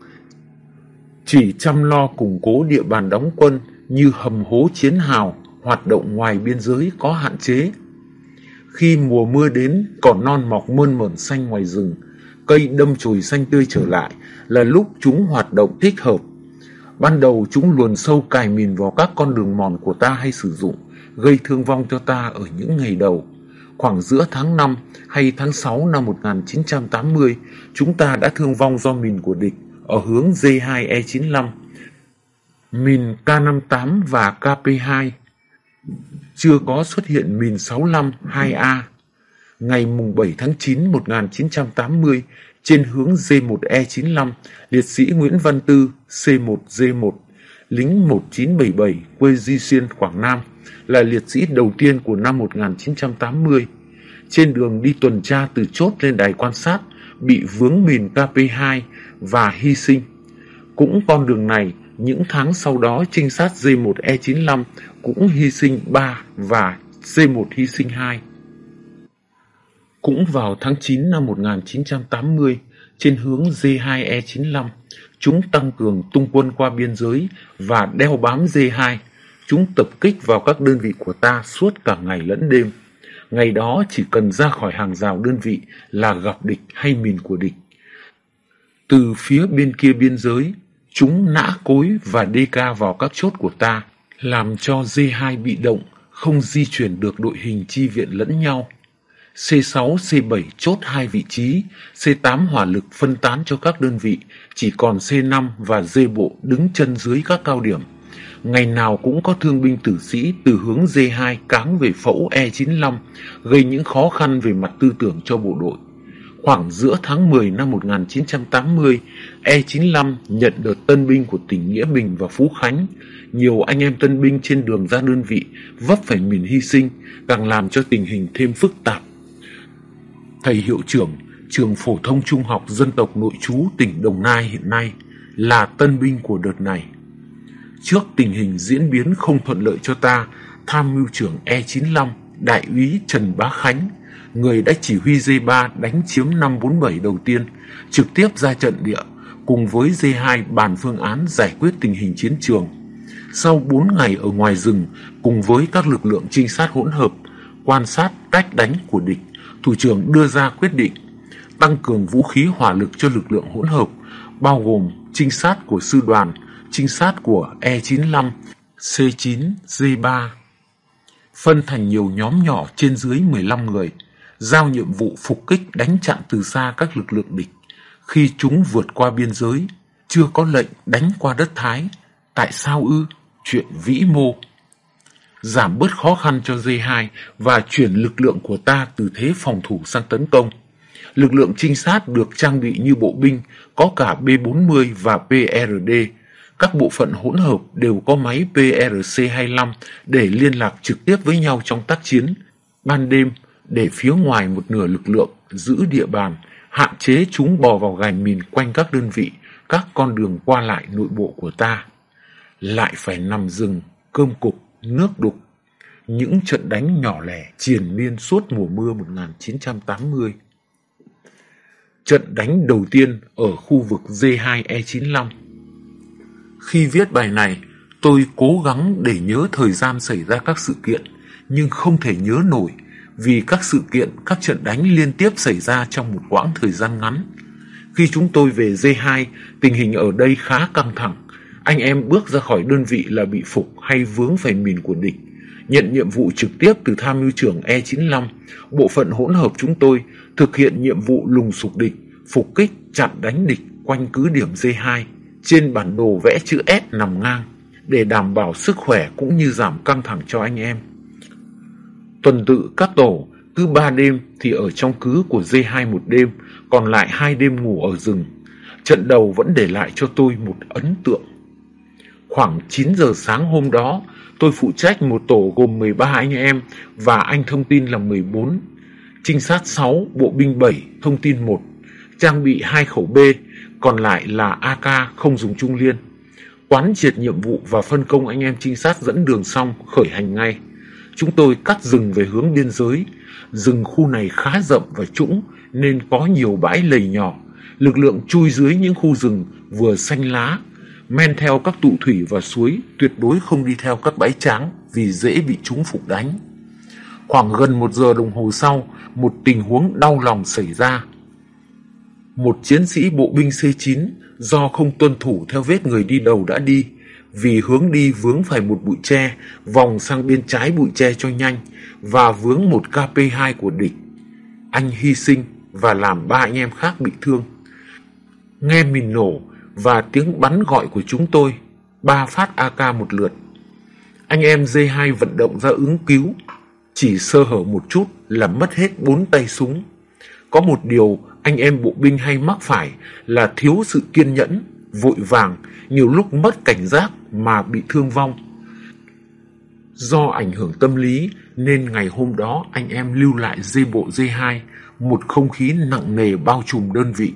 Chỉ chăm lo củng cố địa bàn đóng quân như hầm hố chiến hào, hoạt động ngoài biên giới có hạn chế. Khi mùa mưa đến, cỏ non mọc mơn mởn xanh ngoài rừng, cây đâm chồi xanh tươi trở lại là lúc chúng hoạt động thích hợp. Ban đầu chúng luồn sâu cài mìn vào các con đường mòn của ta hay sử dụng, gây thương vong cho ta ở những ngày đầu. Khoảng giữa tháng 5 hay tháng 6 năm 1980, chúng ta đã thương vong do mìn của địch ở hướng D2E95, mìn K58 và KP2. Chưa có xuất hiện mìn 65 2A ngày 7 tháng 9 1980 trên hướng D1E95, liệt sĩ Nguyễn Văn Tư C1D1, lính 1977 quê Di Xuyên, Quảng Nam, là liệt sĩ đầu tiên của năm 1980. Trên đường đi tuần tra từ chốt lên đài quan sát, bị vướng mìn KP2 và hy sinh. Cũng con đường này, những tháng sau đó trinh sát G1E95 cũng hy sinh 3 và C1 hy sinh 2. Cũng vào tháng 9 năm 1980, trên hướng G2E95, chúng tăng cường tung quân qua biên giới và đeo bám G2. Chúng tập kích vào các đơn vị của ta suốt cả ngày lẫn đêm. Ngày đó chỉ cần ra khỏi hàng rào đơn vị là gặp địch hay mìn của địch. Từ phía bên kia biên giới, chúng nã cối và DK vào các chốt của ta, làm cho D2 bị động, không di chuyển được đội hình chi viện lẫn nhau. C6, C7 chốt hai vị trí, C8 hỏa lực phân tán cho các đơn vị, chỉ còn C5 và D bộ đứng chân dưới các cao điểm. Ngày nào cũng có thương binh tử sĩ từ hướng D2 cáng về phẫu E95, gây những khó khăn về mặt tư tưởng cho bộ đội. Khoảng giữa tháng 10 năm 1980, E95 nhận đợt tân binh của tỉnh Nghĩa Bình và Phú Khánh. Nhiều anh em tân binh trên đường ra đơn vị vấp phải mình hy sinh, càng làm cho tình hình thêm phức tạp. Thầy hiệu trưởng trường phổ thông trung học dân tộc nội trú tỉnh Đồng Nai hiện nay là tân binh của đợt này. Trước tình hình diễn biến không thuận lợi cho ta, tham mưu trưởng E95 đại úy Trần Bá Khánh người đã chỉ huy D3 đánh chiếm 547 đầu tiên, trực tiếp ra trận địa, cùng với D2 bàn phương án giải quyết tình hình chiến trường. Sau 4 ngày ở ngoài rừng, cùng với các lực lượng trinh sát hỗn hợp, quan sát cách đánh của địch, thủ trưởng đưa ra quyết định tăng cường vũ khí hỏa lực cho lực lượng hỗn hợp, bao gồm trinh sát của sư đoàn, trinh sát của E95, C9, D3. Phân thành nhiều nhóm nhỏ trên dưới 15 người, giao nhiệm vụ phục kích đánh chặn từ xa các lực lượng địch. Khi chúng vượt qua biên giới, chưa có lệnh đánh qua đất Thái. Tại sao ư? Chuyện vĩ mô. Giảm bớt khó khăn cho D2 và chuyển lực lượng của ta từ thế phòng thủ sang tấn công. Lực lượng trinh sát được trang bị như bộ binh, có cả B-40 và PRD. Các bộ phận hỗn hợp đều có máy PRC-25 để liên lạc trực tiếp với nhau trong tác chiến. Ban đêm, để phía ngoài một nửa lực lượng giữ địa bàn, hạn chế chúng bò vào gành mìn quanh các đơn vị, các con đường qua lại nội bộ của ta. Lại phải nằm rừng, cơm cục, nước đục. Những trận đánh nhỏ lẻ triền miên suốt mùa mưa 1980. Trận đánh đầu tiên ở khu vực D2E95. Khi viết bài này, tôi cố gắng để nhớ thời gian xảy ra các sự kiện, nhưng không thể nhớ nổi vì các sự kiện, các trận đánh liên tiếp xảy ra trong một quãng thời gian ngắn. Khi chúng tôi về D2, tình hình ở đây khá căng thẳng. Anh em bước ra khỏi đơn vị là bị phục hay vướng phải mìn của địch. Nhận nhiệm vụ trực tiếp từ tham mưu trưởng E95, bộ phận hỗn hợp chúng tôi thực hiện nhiệm vụ lùng sục địch, phục kích, chặn đánh địch quanh cứ điểm D2. Trên bản đồ vẽ chữ S nằm ngang để đảm bảo sức khỏe cũng như giảm căng thẳng cho anh em. Tuần tự các tổ, cứ ba đêm thì ở trong cứ của D2 một đêm, còn lại hai đêm ngủ ở rừng. Trận đầu vẫn để lại cho tôi một ấn tượng. Khoảng 9 giờ sáng hôm đó, tôi phụ trách một tổ gồm 13 anh em và anh thông tin là 14. Trinh sát 6, bộ binh 7, thông tin 1. Trang bị hai khẩu B, còn lại là AK không dùng trung liên. Quán triệt nhiệm vụ và phân công anh em trinh sát dẫn đường xong khởi hành ngay. Chúng tôi cắt rừng về hướng biên giới. Rừng khu này khá rộng và trũng nên có nhiều bãi lầy nhỏ. Lực lượng chui dưới những khu rừng vừa xanh lá, men theo các tụ thủy và suối, tuyệt đối không đi theo các bãi tráng vì dễ bị chúng phục đánh. Khoảng gần một giờ đồng hồ sau, một tình huống đau lòng xảy ra. Một chiến sĩ bộ binh C9 do không tuân thủ theo vết người đi đầu đã đi, vì hướng đi vướng phải một bụi tre, vòng sang bên trái bụi tre cho nhanh và vướng một KP2 của địch. Anh hy sinh và làm ba anh em khác bị thương. Nghe mìn nổ và tiếng bắn gọi của chúng tôi, ba phát AK một lượt. Anh em D2 vận động ra ứng cứu, chỉ sơ hở một chút là mất hết bốn tay súng. Có một điều anh em bộ binh hay mắc phải là thiếu sự kiên nhẫn, vội vàng, nhiều lúc mất cảnh giác mà bị thương vong. Do ảnh hưởng tâm lý nên ngày hôm đó anh em lưu lại dây bộ dây 2 một không khí nặng nề bao trùm đơn vị.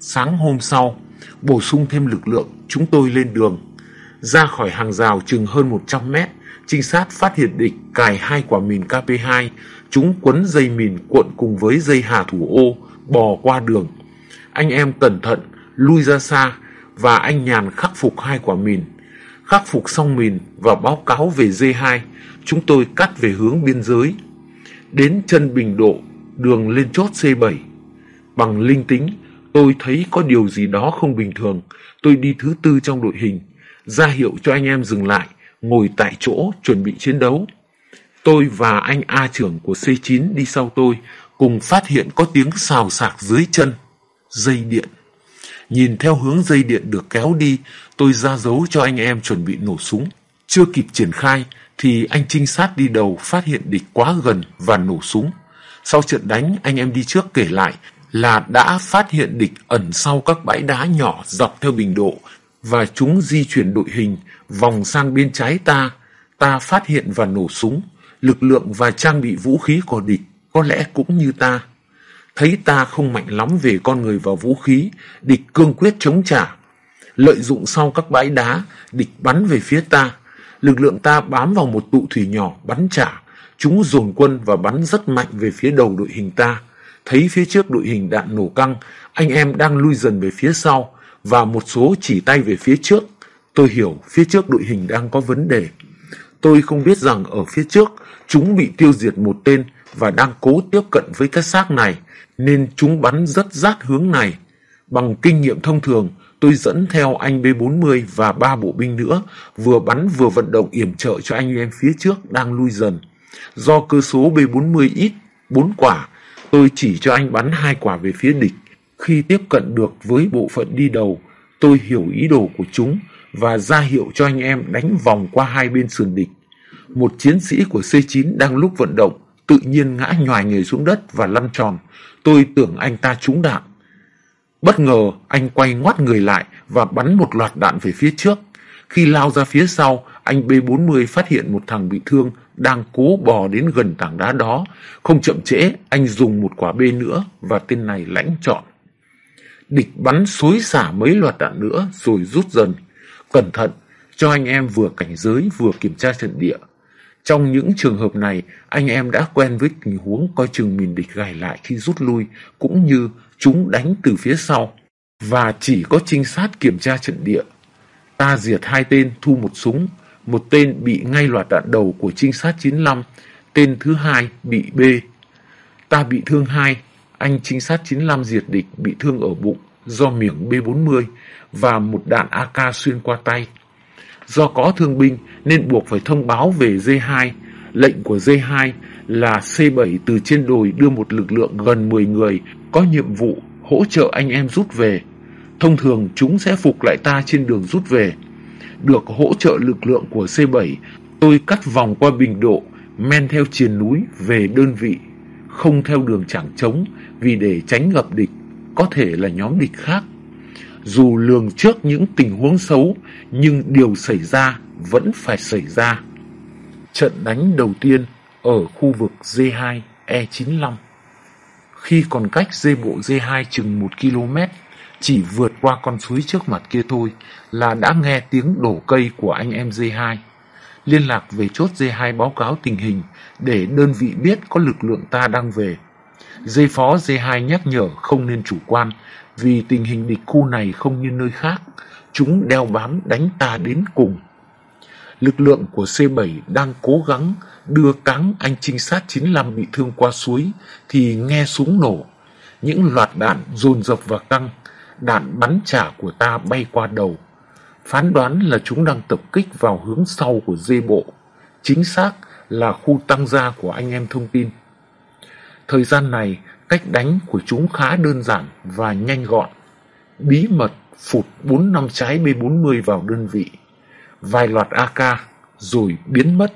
Sáng hôm sau, bổ sung thêm lực lượng, chúng tôi lên đường. Ra khỏi hàng rào chừng hơn 100 mét, trinh sát phát hiện địch cài hai quả mìn KP2, chúng quấn dây mìn cuộn cùng với dây hà thủ ô, bò qua đường. Anh em cẩn thận, lui ra xa, và anh Nhàn khắc phục hai quả mìn. Khắc phục xong mìn và báo cáo về D2, chúng tôi cắt về hướng biên giới. Đến chân Bình Độ, đường lên chốt C7. Bằng linh tính, tôi thấy có điều gì đó không bình thường. Tôi đi thứ tư trong đội hình, ra hiệu cho anh em dừng lại, ngồi tại chỗ chuẩn bị chiến đấu. Tôi và anh A trưởng của C9 đi sau tôi, cùng phát hiện có tiếng xào xạc dưới chân, dây điện. Nhìn theo hướng dây điện được kéo đi, tôi ra dấu cho anh em chuẩn bị nổ súng. Chưa kịp triển khai thì anh trinh sát đi đầu phát hiện địch quá gần và nổ súng. Sau trận đánh, anh em đi trước kể lại là đã phát hiện địch ẩn sau các bãi đá nhỏ dọc theo bình độ và chúng di chuyển đội hình vòng sang bên trái ta. Ta phát hiện và nổ súng. Lực lượng và trang bị vũ khí của địch có lẽ cũng như ta. Thấy ta không mạnh lắm về con người và vũ khí, địch cương quyết chống trả. Lợi dụng sau các bãi đá, địch bắn về phía ta. Lực lượng ta bám vào một tụ thủy nhỏ bắn trả. Chúng dồn quân và bắn rất mạnh về phía đầu đội hình ta. Thấy phía trước đội hình đạn nổ căng, anh em đang lui dần về phía sau và một số chỉ tay về phía trước. Tôi hiểu phía trước đội hình đang có vấn đề. Tôi không biết rằng ở phía trước chúng bị tiêu diệt một tên và đang cố tiếp cận với cái xác này nên chúng bắn rất rát hướng này. Bằng kinh nghiệm thông thường, tôi dẫn theo anh B-40 và ba bộ binh nữa, vừa bắn vừa vận động yểm trợ cho anh em phía trước đang lui dần. Do cơ số B-40 ít, 4 quả, tôi chỉ cho anh bắn hai quả về phía địch. Khi tiếp cận được với bộ phận đi đầu, tôi hiểu ý đồ của chúng và ra hiệu cho anh em đánh vòng qua hai bên sườn địch. Một chiến sĩ của C9 đang lúc vận động, tự nhiên ngã nhòi người xuống đất và lăn tròn. Tôi tưởng anh ta trúng đạn. Bất ngờ, anh quay ngoắt người lại và bắn một loạt đạn về phía trước. Khi lao ra phía sau, anh B-40 phát hiện một thằng bị thương đang cố bò đến gần tảng đá đó. Không chậm trễ, anh dùng một quả bê nữa và tên này lãnh trọn. Địch bắn xối xả mấy loạt đạn nữa rồi rút dần. Cẩn thận, cho anh em vừa cảnh giới vừa kiểm tra trận địa. Trong những trường hợp này, anh em đã quen với tình huống coi chừng mình địch gài lại khi rút lui, cũng như chúng đánh từ phía sau. Và chỉ có trinh sát kiểm tra trận địa. Ta diệt hai tên thu một súng, một tên bị ngay loạt đạn đầu của trinh sát 95, tên thứ hai bị B. Ta bị thương hai, anh trinh sát 95 diệt địch bị thương ở bụng do miệng B40 và một đạn AK xuyên qua tay. Do có thương binh nên buộc phải thông báo về D2. Lệnh của D2 là C7 từ trên đồi đưa một lực lượng gần 10 người có nhiệm vụ hỗ trợ anh em rút về. Thông thường chúng sẽ phục lại ta trên đường rút về. Được hỗ trợ lực lượng của C7, tôi cắt vòng qua bình độ, men theo triền núi về đơn vị, không theo đường chẳng trống vì để tránh gặp địch, có thể là nhóm địch khác. Dù lường trước những tình huống xấu, nhưng điều xảy ra vẫn phải xảy ra. Trận đánh đầu tiên ở khu vực D2 E95. Khi còn cách dây bộ D2 chừng 1 km, chỉ vượt qua con suối trước mặt kia thôi là đã nghe tiếng đổ cây của anh em D2. Liên lạc về chốt D2 báo cáo tình hình để đơn vị biết có lực lượng ta đang về. Dây phó D2 nhắc nhở không nên chủ quan vì tình hình địch khu này không như nơi khác. Chúng đeo bám đánh ta đến cùng. Lực lượng của C7 đang cố gắng đưa cáng anh trinh sát 95 bị thương qua suối thì nghe súng nổ. Những loạt đạn dồn dập và căng, đạn bắn trả của ta bay qua đầu. Phán đoán là chúng đang tập kích vào hướng sau của dê bộ. Chính xác là khu tăng gia của anh em thông tin. Thời gian này, cách đánh của chúng khá đơn giản và nhanh gọn. Bí mật phụt 4 năm trái B40 vào đơn vị. Vài loạt AK rồi biến mất.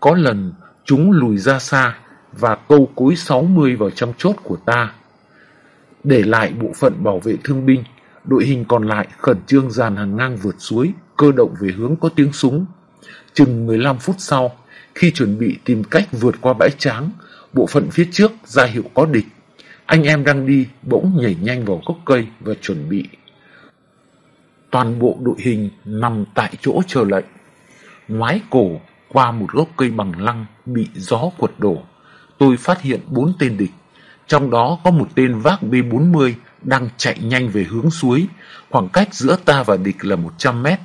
Có lần chúng lùi ra xa và câu cối 60 vào trong chốt của ta. Để lại bộ phận bảo vệ thương binh, đội hình còn lại khẩn trương dàn hàng ngang vượt suối, cơ động về hướng có tiếng súng. Chừng 15 phút sau, khi chuẩn bị tìm cách vượt qua bãi tráng, bộ phận phía trước ra hiệu có địch. Anh em đang đi bỗng nhảy nhanh vào gốc cây và chuẩn bị. Toàn bộ đội hình nằm tại chỗ chờ lệnh. Ngoái cổ qua một gốc cây bằng lăng bị gió quật đổ. Tôi phát hiện bốn tên địch. Trong đó có một tên vác B-40 đang chạy nhanh về hướng suối. Khoảng cách giữa ta và địch là 100 mét.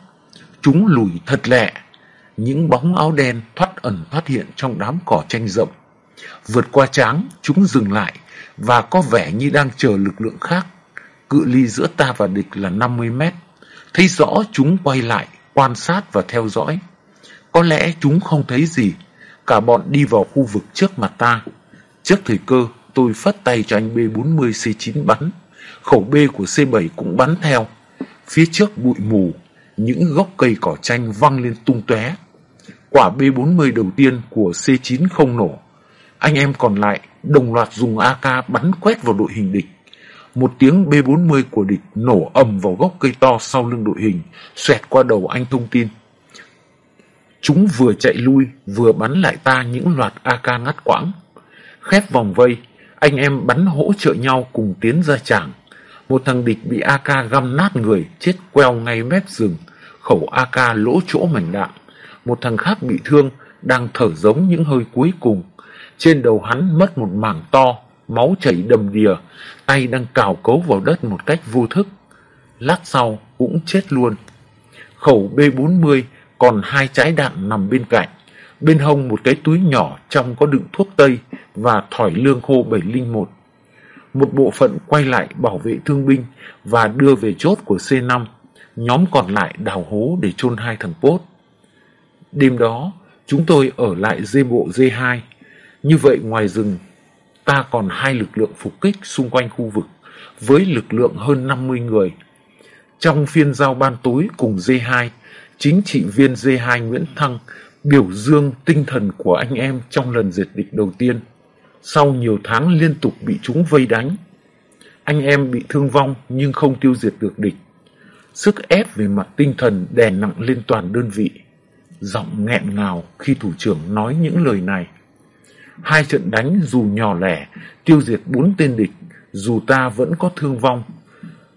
Chúng lùi thật lẹ. Những bóng áo đen thoát ẩn thoát hiện trong đám cỏ tranh rộng. Vượt qua tráng, chúng dừng lại và có vẻ như đang chờ lực lượng khác. Cự ly giữa ta và địch là 50 mét. Thấy rõ chúng quay lại, quan sát và theo dõi. Có lẽ chúng không thấy gì. Cả bọn đi vào khu vực trước mặt ta. Trước thời cơ, tôi phất tay cho anh B40C9 bắn. Khẩu B của C7 cũng bắn theo. Phía trước bụi mù, những gốc cây cỏ chanh văng lên tung tóe. Quả B40 đầu tiên của C9 không nổ. Anh em còn lại đồng loạt dùng AK bắn quét vào đội hình địch. Một tiếng B40 của địch nổ ầm vào gốc cây to sau lưng đội hình, xoẹt qua đầu anh thông tin. Chúng vừa chạy lui, vừa bắn lại ta những loạt AK ngắt quãng. Khép vòng vây, anh em bắn hỗ trợ nhau cùng tiến ra tràng. Một thằng địch bị AK găm nát người, chết queo ngay mép rừng, khẩu AK lỗ chỗ mảnh đạn. Một thằng khác bị thương, đang thở giống những hơi cuối cùng. Trên đầu hắn mất một mảng to, máu chảy đầm đìa, tay đang cào cấu vào đất một cách vô thức. Lát sau cũng chết luôn. Khẩu B40 còn hai trái đạn nằm bên cạnh. Bên hông một cái túi nhỏ trong có đựng thuốc tây và thỏi lương khô 701. Một bộ phận quay lại bảo vệ thương binh và đưa về chốt của C5. Nhóm còn lại đào hố để chôn hai thằng pốt. Đêm đó, chúng tôi ở lại dê bộ D2. Như vậy ngoài rừng, ta còn hai lực lượng phục kích xung quanh khu vực với lực lượng hơn 50 người. Trong phiên giao ban tối cùng D2, chính trị viên D2 Nguyễn Thăng biểu dương tinh thần của anh em trong lần diệt địch đầu tiên. Sau nhiều tháng liên tục bị chúng vây đánh, anh em bị thương vong nhưng không tiêu diệt được địch. Sức ép về mặt tinh thần đè nặng lên toàn đơn vị. Giọng nghẹn ngào khi thủ trưởng nói những lời này. Hai trận đánh dù nhỏ lẻ, tiêu diệt bốn tên địch, dù ta vẫn có thương vong,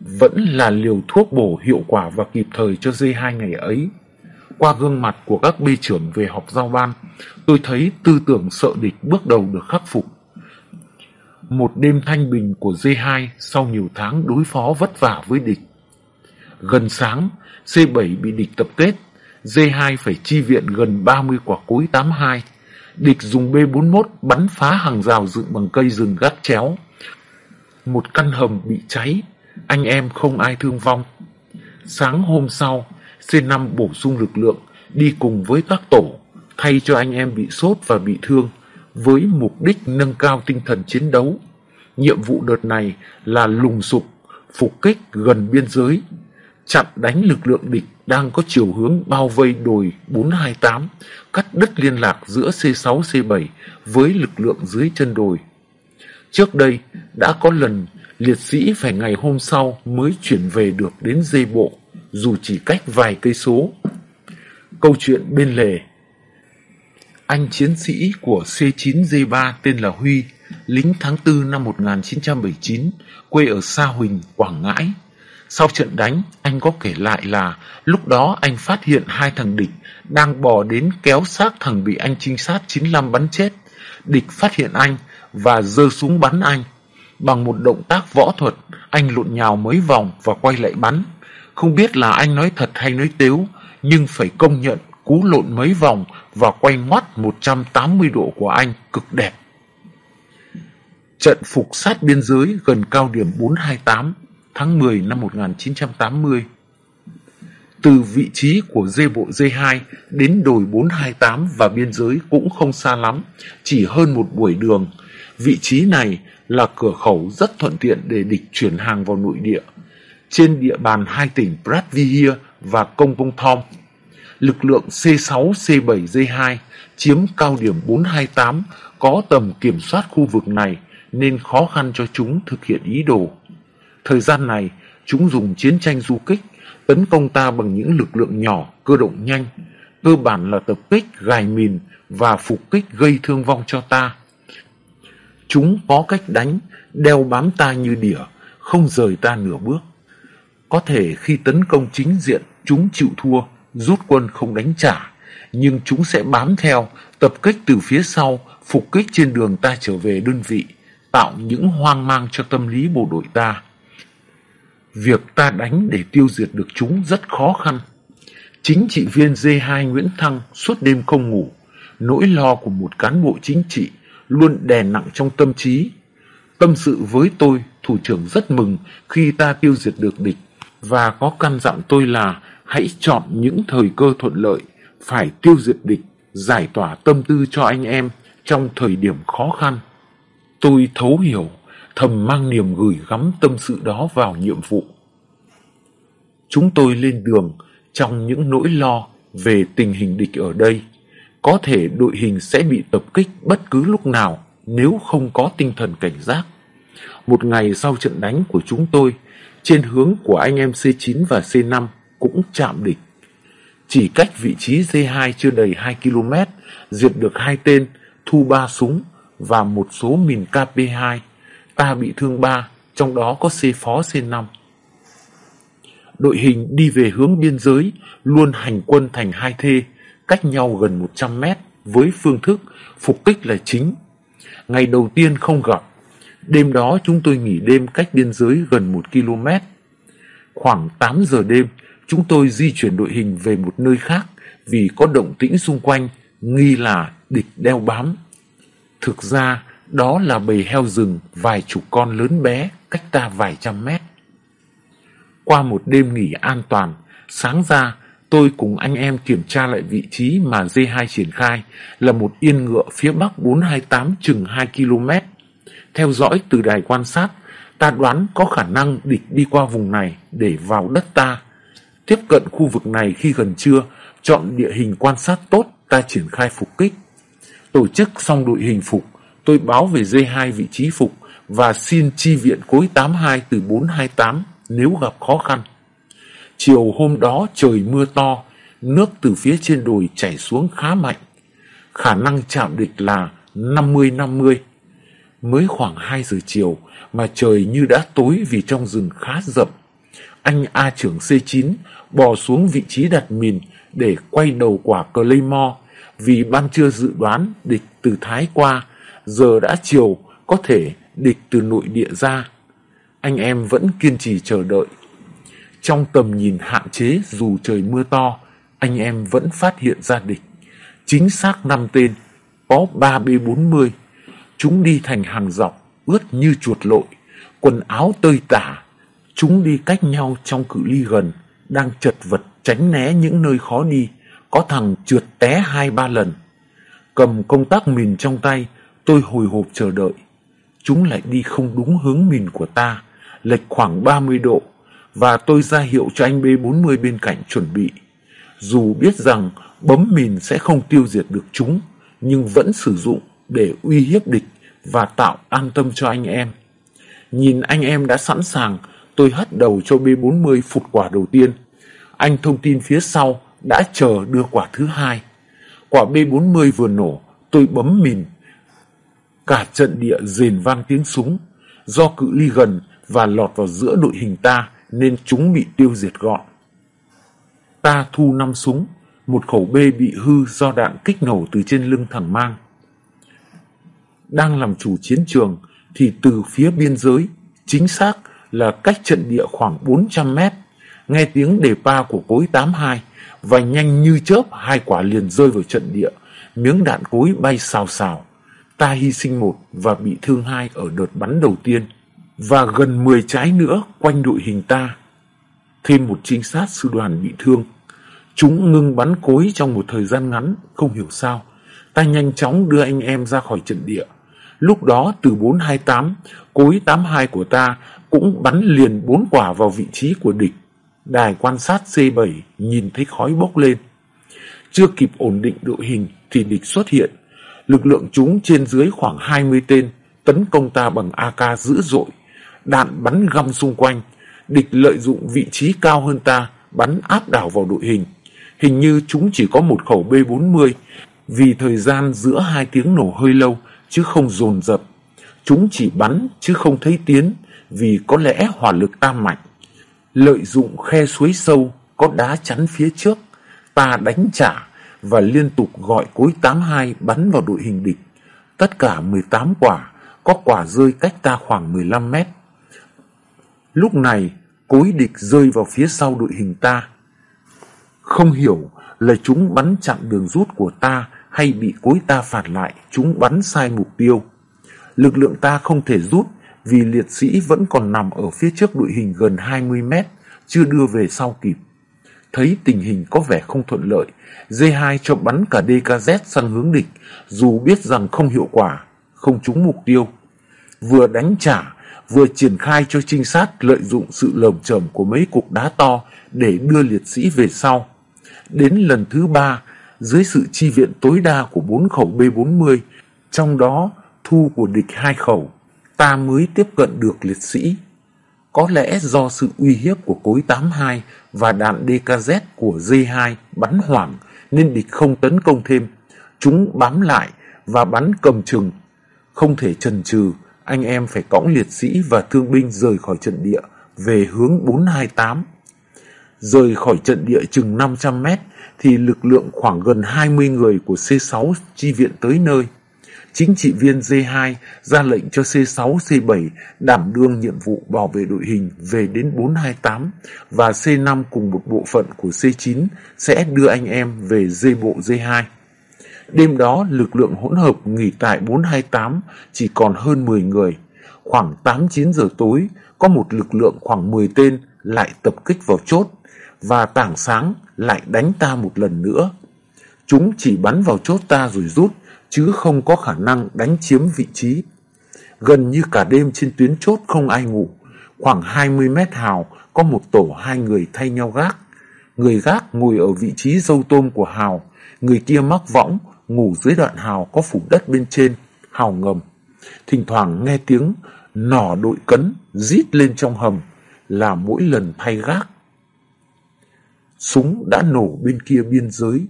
vẫn là liều thuốc bổ hiệu quả và kịp thời cho dây hai ngày ấy. Qua gương mặt của các bê trưởng về họp giao ban, tôi thấy tư tưởng sợ địch bước đầu được khắc phục. Một đêm thanh bình của D2 sau nhiều tháng đối phó vất vả với địch. Gần sáng, C7 bị địch tập kết, D2 phải chi viện gần 30 quả cối 82. Địch dùng B41 bắn phá hàng rào dựng bằng cây rừng gác chéo. Một căn hầm bị cháy, anh em không ai thương vong. Sáng hôm sau, C5 bổ sung lực lượng đi cùng với các tổ thay cho anh em bị sốt và bị thương với mục đích nâng cao tinh thần chiến đấu. Nhiệm vụ đợt này là lùng sục, phục kích gần biên giới, chặn đánh lực lượng địch đang có chiều hướng bao vây đồi 428, cắt đứt liên lạc giữa C6, C7 với lực lượng dưới chân đồi. Trước đây, đã có lần liệt sĩ phải ngày hôm sau mới chuyển về được đến dây bộ dù chỉ cách vài cây số. Câu chuyện bên lề Anh chiến sĩ của C9D3 tên là Huy, lính tháng 4 năm 1979, quê ở Sa Huỳnh, Quảng Ngãi. Sau trận đánh, anh có kể lại là lúc đó anh phát hiện hai thằng địch đang bò đến kéo xác thằng bị anh trinh sát 95 bắn chết. Địch phát hiện anh và giơ súng bắn anh. Bằng một động tác võ thuật, anh lộn nhào mấy vòng và quay lại bắn. Không biết là anh nói thật hay nói tếu, nhưng phải công nhận cú lộn mấy vòng và quay ngoắt 180 độ của anh cực đẹp. Trận phục sát biên giới gần cao điểm 428 tháng 10 năm 1980. Từ vị trí của dê bộ D2 đến đồi 428 và biên giới cũng không xa lắm, chỉ hơn một buổi đường. Vị trí này là cửa khẩu rất thuận tiện để địch chuyển hàng vào nội địa trên địa bàn hai tỉnh Bradvihia và Công Pông Thom. Lực lượng C6, C7, D2 chiếm cao điểm 428 có tầm kiểm soát khu vực này nên khó khăn cho chúng thực hiện ý đồ. Thời gian này, chúng dùng chiến tranh du kích tấn công ta bằng những lực lượng nhỏ, cơ động nhanh, cơ bản là tập kích, gài mìn và phục kích gây thương vong cho ta. Chúng có cách đánh, đeo bám ta như đỉa, không rời ta nửa bước. Có thể khi tấn công chính diện chúng chịu thua, rút quân không đánh trả, nhưng chúng sẽ bám theo, tập kích từ phía sau, phục kích trên đường ta trở về đơn vị, tạo những hoang mang cho tâm lý bộ đội ta. Việc ta đánh để tiêu diệt được chúng rất khó khăn. Chính trị viên D2 Nguyễn Thăng suốt đêm không ngủ, nỗi lo của một cán bộ chính trị luôn đè nặng trong tâm trí. Tâm sự với tôi, thủ trưởng rất mừng khi ta tiêu diệt được địch và có căn dặn tôi là hãy chọn những thời cơ thuận lợi, phải tiêu diệt địch, giải tỏa tâm tư cho anh em trong thời điểm khó khăn. Tôi thấu hiểu, thầm mang niềm gửi gắm tâm sự đó vào nhiệm vụ. Chúng tôi lên đường, trong những nỗi lo về tình hình địch ở đây. Có thể đội hình sẽ bị tập kích bất cứ lúc nào nếu không có tinh thần cảnh giác. Một ngày sau trận đánh của chúng tôi, trên hướng của anh em C9 và C5 cũng chạm địch. Chỉ cách vị trí D2 chưa đầy 2 km, diệt được hai tên, thu ba súng và một số mìn KP2. Ta bị thương ba, trong đó có C phó C5. Đội hình đi về hướng biên giới, luôn hành quân thành hai thê, cách nhau gần 100 mét với phương thức phục kích là chính. Ngày đầu tiên không gặp, đêm đó chúng tôi nghỉ đêm cách biên giới gần 1 km. Khoảng 8 giờ đêm, chúng tôi di chuyển đội hình về một nơi khác vì có động tĩnh xung quanh, nghi là địch đeo bám. Thực ra, đó là bầy heo rừng vài chục con lớn bé cách ta vài trăm mét. Qua một đêm nghỉ an toàn, sáng ra tôi cùng anh em kiểm tra lại vị trí mà D2 triển khai là một yên ngựa phía bắc 428 chừng 2 km. Theo dõi từ đài quan sát, ta đoán có khả năng địch đi qua vùng này để vào đất ta. Tiếp cận khu vực này khi gần trưa, chọn địa hình quan sát tốt, ta triển khai phục kích. Tổ chức xong đội hình phục, tôi báo về dây 2 vị trí phục và xin chi viện cối 82 từ 428 nếu gặp khó khăn. Chiều hôm đó trời mưa to, nước từ phía trên đồi chảy xuống khá mạnh. Khả năng chạm địch là 50-50. Mới khoảng 2 giờ chiều mà trời như đã tối vì trong rừng khá rậm. Anh A trưởng C9 bò xuống vị trí đặt mìn để quay đầu quả Claymore vì ban chưa dự đoán địch từ Thái qua, giờ đã chiều có thể địch từ nội địa ra. Anh em vẫn kiên trì chờ đợi. Trong tầm nhìn hạn chế dù trời mưa to, anh em vẫn phát hiện ra địch. Chính xác năm tên, có 3B40. Chúng đi thành hàng dọc, ướt như chuột lội, quần áo tơi tả. Chúng đi cách nhau trong cự ly gần, đang chật vật tránh né những nơi khó đi. Có thằng trượt té hai ba lần. Cầm công tác mìn trong tay, tôi hồi hộp chờ đợi. Chúng lại đi không đúng hướng mìn của ta, lệch khoảng 30 độ, và tôi ra hiệu cho anh B40 bên cạnh chuẩn bị. Dù biết rằng bấm mìn sẽ không tiêu diệt được chúng, nhưng vẫn sử dụng để uy hiếp địch và tạo an tâm cho anh em. Nhìn anh em đã sẵn sàng, tôi hất đầu cho B40 phụt quả đầu tiên. Anh thông tin phía sau đã chờ đưa quả thứ hai. Quả B40 vừa nổ, tôi bấm mìn. Cả trận địa rền vang tiếng súng. Do cự ly gần và lọt vào giữa đội hình ta nên chúng bị tiêu diệt gọn. Ta thu năm súng, một khẩu B bị hư do đạn kích nổ từ trên lưng thằng mang. Đang làm chủ chiến trường thì từ phía biên giới, chính xác là cách trận địa khoảng 400 mét, nghe tiếng đề pa của cối 82 và nhanh như chớp hai quả liền rơi vào trận địa, miếng đạn cối bay xào xào. Ta hy sinh một và bị thương hai ở đợt bắn đầu tiên và gần 10 trái nữa quanh đội hình ta. Thêm một trinh sát sư đoàn bị thương. Chúng ngưng bắn cối trong một thời gian ngắn, không hiểu sao. Ta nhanh chóng đưa anh em ra khỏi trận địa. Lúc đó từ 428, cối 82 của ta cũng bắn liền bốn quả vào vị trí của địch. Đài quan sát C7 nhìn thấy khói bốc lên. Chưa kịp ổn định đội hình thì địch xuất hiện. Lực lượng chúng trên dưới khoảng 20 tên tấn công ta bằng AK dữ dội đạn bắn găm xung quanh. Địch lợi dụng vị trí cao hơn ta, bắn áp đảo vào đội hình. Hình như chúng chỉ có một khẩu B-40, vì thời gian giữa hai tiếng nổ hơi lâu, chứ không dồn dập. Chúng chỉ bắn, chứ không thấy tiến, vì có lẽ hỏa lực ta mạnh. Lợi dụng khe suối sâu, có đá chắn phía trước, ta đánh trả và liên tục gọi cối 82 bắn vào đội hình địch. Tất cả 18 quả, có quả rơi cách ta khoảng 15 mét. Lúc này, cối địch rơi vào phía sau đội hình ta. Không hiểu là chúng bắn chặn đường rút của ta hay bị cối ta phản lại, chúng bắn sai mục tiêu. Lực lượng ta không thể rút vì liệt sĩ vẫn còn nằm ở phía trước đội hình gần 20 mét, chưa đưa về sau kịp. Thấy tình hình có vẻ không thuận lợi, D2 cho bắn cả DKZ sang hướng địch, dù biết rằng không hiệu quả, không trúng mục tiêu. Vừa đánh trả, vừa triển khai cho trinh sát lợi dụng sự lồng trầm của mấy cục đá to để đưa liệt sĩ về sau. Đến lần thứ ba, dưới sự chi viện tối đa của bốn khẩu B-40, trong đó thu của địch hai khẩu, ta mới tiếp cận được liệt sĩ. Có lẽ do sự uy hiếp của cối 82 và đạn DKZ của J2 bắn hoảng nên địch không tấn công thêm. Chúng bám lại và bắn cầm chừng. Không thể chần chừ, anh em phải cõng liệt sĩ và thương binh rời khỏi trận địa về hướng 428. Rời khỏi trận địa chừng 500 mét thì lực lượng khoảng gần 20 người của C6 chi viện tới nơi. Chính trị viên D2 ra lệnh cho C6, C7 đảm đương nhiệm vụ bảo vệ đội hình về đến 428 và C5 cùng một bộ phận của C9 sẽ đưa anh em về dây bộ D2. Đêm đó, lực lượng hỗn hợp nghỉ tại 428 chỉ còn hơn 10 người. Khoảng 8-9 giờ tối, có một lực lượng khoảng 10 tên lại tập kích vào chốt và tảng sáng lại đánh ta một lần nữa. Chúng chỉ bắn vào chốt ta rồi rút, chứ không có khả năng đánh chiếm vị trí. Gần như cả đêm trên tuyến chốt không ai ngủ. Khoảng 20 mét hào có một tổ hai người thay nhau gác. Người gác ngồi ở vị trí dâu tôm của hào, người kia mắc võng, ngủ dưới đoạn hào có phủ đất bên trên, hào ngầm. Thỉnh thoảng nghe tiếng nỏ đội cấn rít lên trong hầm là mỗi lần thay gác. Súng đã nổ bên kia biên giới.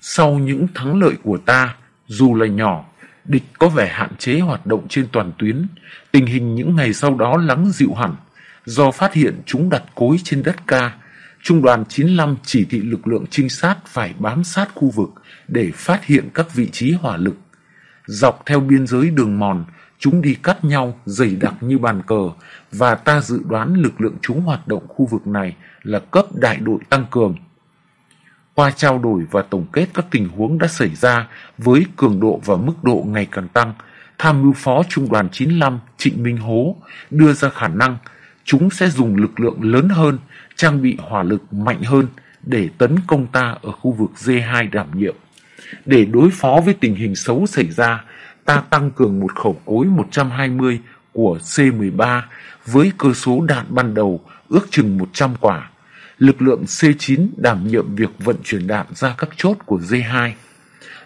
Sau những thắng lợi của ta, dù là nhỏ, địch có vẻ hạn chế hoạt động trên toàn tuyến. Tình hình những ngày sau đó lắng dịu hẳn. Do phát hiện chúng đặt cối trên đất ca, Trung đoàn 95 chỉ thị lực lượng trinh sát phải bám sát khu vực để phát hiện các vị trí hỏa lực. Dọc theo biên giới đường mòn, chúng đi cắt nhau dày đặc như bàn cờ và ta dự đoán lực lượng chúng hoạt động khu vực này là cấp đại đội tăng cường. Qua trao đổi và tổng kết các tình huống đã xảy ra với cường độ và mức độ ngày càng tăng, tham mưu phó trung đoàn 95 Trịnh Minh Hố đưa ra khả năng chúng sẽ dùng lực lượng lớn hơn, trang bị hỏa lực mạnh hơn để tấn công ta ở khu vực D2 đảm nhiệm. Để đối phó với tình hình xấu xảy ra, ta tăng cường một khẩu cối 120 của C-13 với cơ số đạn ban đầu ước chừng 100 quả. Lực lượng C9 đảm nhiệm việc vận chuyển đạn ra các chốt của D2.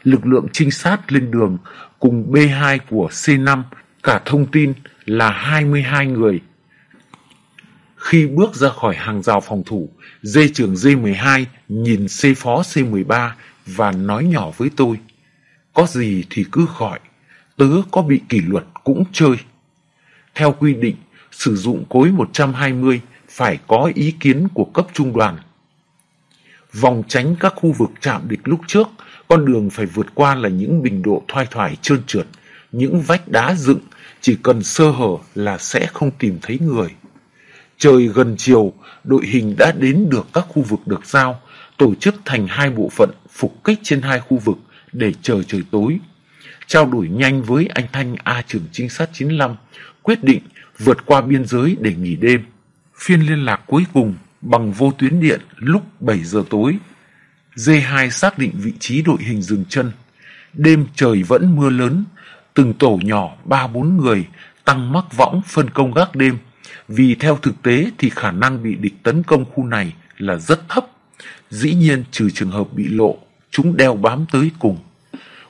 Lực lượng trinh sát lên đường cùng B2 của C5 cả thông tin là 22 người. Khi bước ra khỏi hàng rào phòng thủ, dê trưởng D12 nhìn C phó C13 và nói nhỏ với tôi. Có gì thì cứ gọi, tớ có bị kỷ luật cũng chơi. Theo quy định, sử dụng cối 120 phải có ý kiến của cấp trung đoàn. Vòng tránh các khu vực chạm địch lúc trước, con đường phải vượt qua là những bình độ thoai thoải trơn trượt, những vách đá dựng, chỉ cần sơ hở là sẽ không tìm thấy người. Trời gần chiều, đội hình đã đến được các khu vực được giao, tổ chức thành hai bộ phận phục kích trên hai khu vực để chờ trời tối. Trao đổi nhanh với anh Thanh A trưởng trinh sát 95, quyết định vượt qua biên giới để nghỉ đêm. Phiên liên lạc cuối cùng bằng vô tuyến điện lúc 7 giờ tối. D2 xác định vị trí đội hình dừng chân. Đêm trời vẫn mưa lớn, từng tổ nhỏ 3-4 người tăng mắc võng phân công gác đêm. Vì theo thực tế thì khả năng bị địch tấn công khu này là rất thấp. Dĩ nhiên trừ trường hợp bị lộ, chúng đeo bám tới cùng.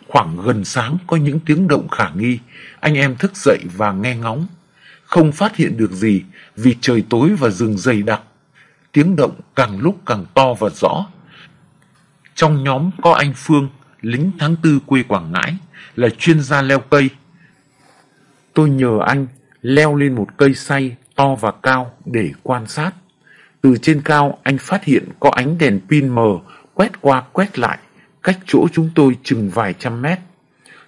Khoảng gần sáng có những tiếng động khả nghi, anh em thức dậy và nghe ngóng. Không phát hiện được gì vì trời tối và rừng dày đặc. Tiếng động càng lúc càng to và rõ. Trong nhóm có anh Phương, lính tháng tư quê Quảng Ngãi, là chuyên gia leo cây. Tôi nhờ anh leo lên một cây say to và cao để quan sát. Từ trên cao anh phát hiện có ánh đèn pin mờ quét qua quét lại, cách chỗ chúng tôi chừng vài trăm mét.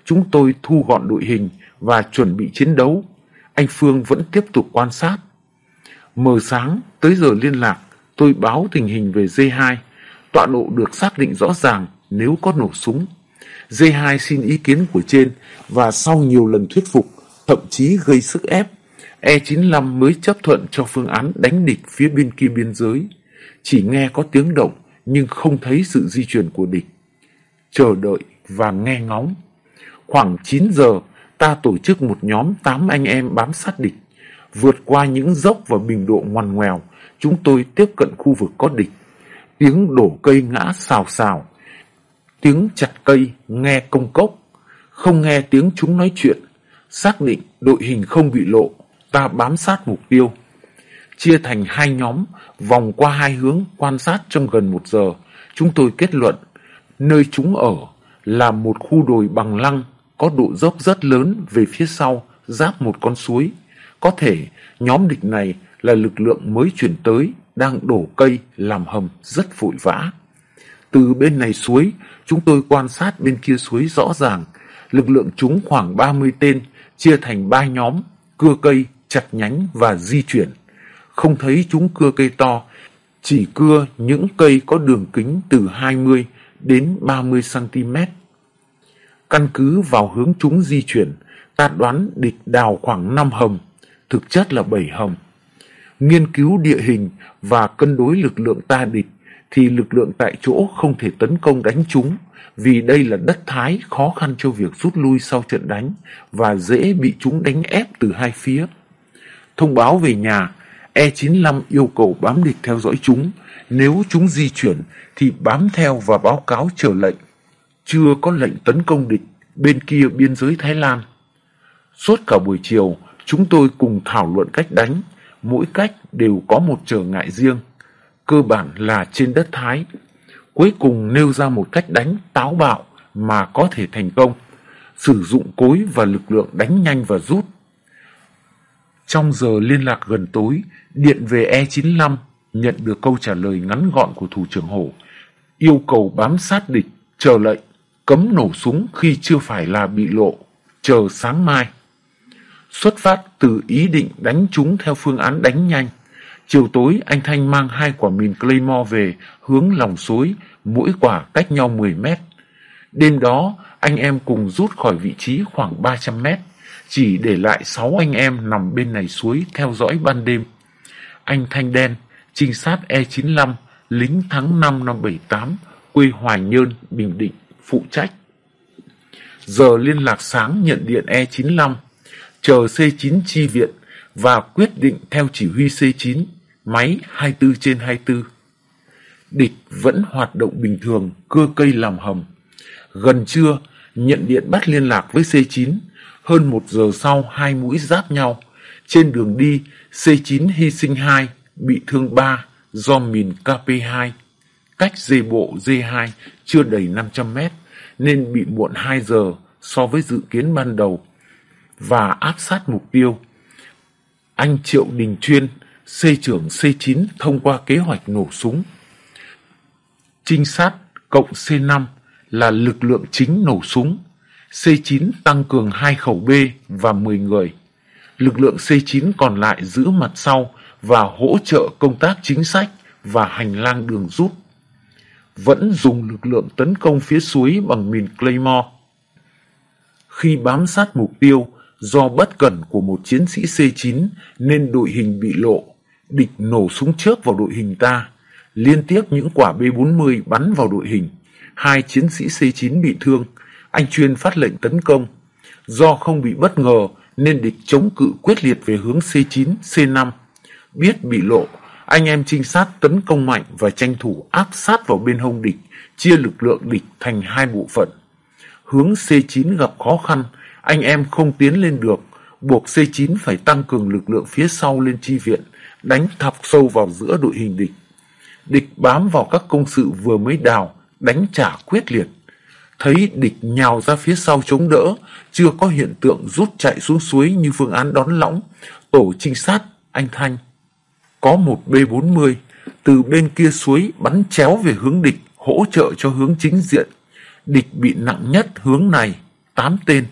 Chúng tôi thu gọn đội hình và chuẩn bị chiến đấu. Anh Phương vẫn tiếp tục quan sát. Mờ sáng, tới giờ liên lạc, tôi báo tình hình về D2. Tọa độ được xác định rõ ràng nếu có nổ súng. D2 xin ý kiến của trên và sau nhiều lần thuyết phục, thậm chí gây sức ép, E95 mới chấp thuận cho phương án đánh địch phía bên kia biên giới. Chỉ nghe có tiếng động nhưng không thấy sự di chuyển của địch. Chờ đợi và nghe ngóng. Khoảng 9 giờ, ta tổ chức một nhóm 8 anh em bám sát địch. Vượt qua những dốc và bình độ ngoằn ngoèo, chúng tôi tiếp cận khu vực có địch. Tiếng đổ cây ngã xào xào, tiếng chặt cây nghe công cốc, không nghe tiếng chúng nói chuyện. Xác định đội hình không bị lộ, ta bám sát mục tiêu. Chia thành hai nhóm, vòng qua hai hướng quan sát trong gần một giờ, chúng tôi kết luận nơi chúng ở là một khu đồi bằng lăng có độ dốc rất lớn về phía sau, giáp một con suối. Có thể nhóm địch này là lực lượng mới chuyển tới, đang đổ cây làm hầm rất vội vã. Từ bên này suối, chúng tôi quan sát bên kia suối rõ ràng. Lực lượng chúng khoảng 30 tên, chia thành ba nhóm, cưa cây, chặt nhánh và di chuyển. Không thấy chúng cưa cây to, chỉ cưa những cây có đường kính từ 20 đến 30 cm. Căn cứ vào hướng chúng di chuyển, ta đoán địch đào khoảng 5 hầm, thực chất là 7 hầm. Nghiên cứu địa hình và cân đối lực lượng ta địch thì lực lượng tại chỗ không thể tấn công đánh chúng vì đây là đất thái khó khăn cho việc rút lui sau trận đánh và dễ bị chúng đánh ép từ hai phía. Thông báo về nhà, E95 yêu cầu bám địch theo dõi chúng, nếu chúng di chuyển thì bám theo và báo cáo trở lệnh. Chưa có lệnh tấn công địch bên kia biên giới Thái Lan. Suốt cả buổi chiều, chúng tôi cùng thảo luận cách đánh, mỗi cách đều có một trở ngại riêng. Cơ bản là trên đất Thái. Cuối cùng nêu ra một cách đánh táo bạo mà có thể thành công. Sử dụng cối và lực lượng đánh nhanh và rút. Trong giờ liên lạc gần tối, điện về E95 nhận được câu trả lời ngắn gọn của thủ trưởng Hổ. Yêu cầu bám sát địch, chờ lệnh, cấm nổ súng khi chưa phải là bị lộ, chờ sáng mai. Xuất phát từ ý định đánh chúng theo phương án đánh nhanh, chiều tối anh Thanh mang hai quả mìn Claymore về hướng lòng suối, mỗi quả cách nhau 10 mét. Đêm đó, anh em cùng rút khỏi vị trí khoảng 300 mét, chỉ để lại 6 anh em nằm bên này suối theo dõi ban đêm. Anh Thanh Đen, trinh sát E95, lính tháng 5 năm 78, quê Hoài Nhơn, Bình Định, phụ trách. Giờ liên lạc sáng nhận điện E95, chờ C9 chi viện và quyết định theo chỉ huy C9, máy 24 trên 24. Địch vẫn hoạt động bình thường, cưa cây làm hầm. Gần trưa, nhận điện bắt liên lạc với C9. Hơn một giờ sau, hai mũi giáp nhau. Trên đường đi, C9 hy sinh 2, bị thương 3 do mìn KP2. Cách dây bộ D2 chưa đầy 500 mét nên bị muộn 2 giờ so với dự kiến ban đầu và áp sát mục tiêu. Anh Triệu Đình Chuyên, C trưởng C9 thông qua kế hoạch nổ súng. Trinh sát cộng C5 là lực lượng chính nổ súng. C9 tăng cường hai khẩu B và 10 người. Lực lượng C9 còn lại giữ mặt sau và hỗ trợ công tác chính sách và hành lang đường rút. Vẫn dùng lực lượng tấn công phía suối bằng mìn Claymore. Khi bám sát mục tiêu, do bất cẩn của một chiến sĩ C9 nên đội hình bị lộ, địch nổ súng trước vào đội hình ta. Liên tiếp những quả B-40 bắn vào đội hình, hai chiến sĩ C9 bị thương, anh chuyên phát lệnh tấn công. Do không bị bất ngờ nên địch chống cự quyết liệt về hướng C9, C5. Biết bị lộ, anh em trinh sát tấn công mạnh và tranh thủ áp sát vào bên hông địch, chia lực lượng địch thành hai bộ phận. Hướng C9 gặp khó khăn, anh em không tiến lên được, buộc C9 phải tăng cường lực lượng phía sau lên chi viện, đánh thọc sâu vào giữa đội hình địch. Địch bám vào các công sự vừa mới đào, đánh trả quyết liệt. Thấy địch nhào ra phía sau chống đỡ, chưa có hiện tượng rút chạy xuống suối như phương án đón lõng, tổ trinh sát anh Thanh. Có một B-40 từ bên kia suối bắn chéo về hướng địch hỗ trợ cho hướng chính diện. Địch bị nặng nhất hướng này, 8 tên.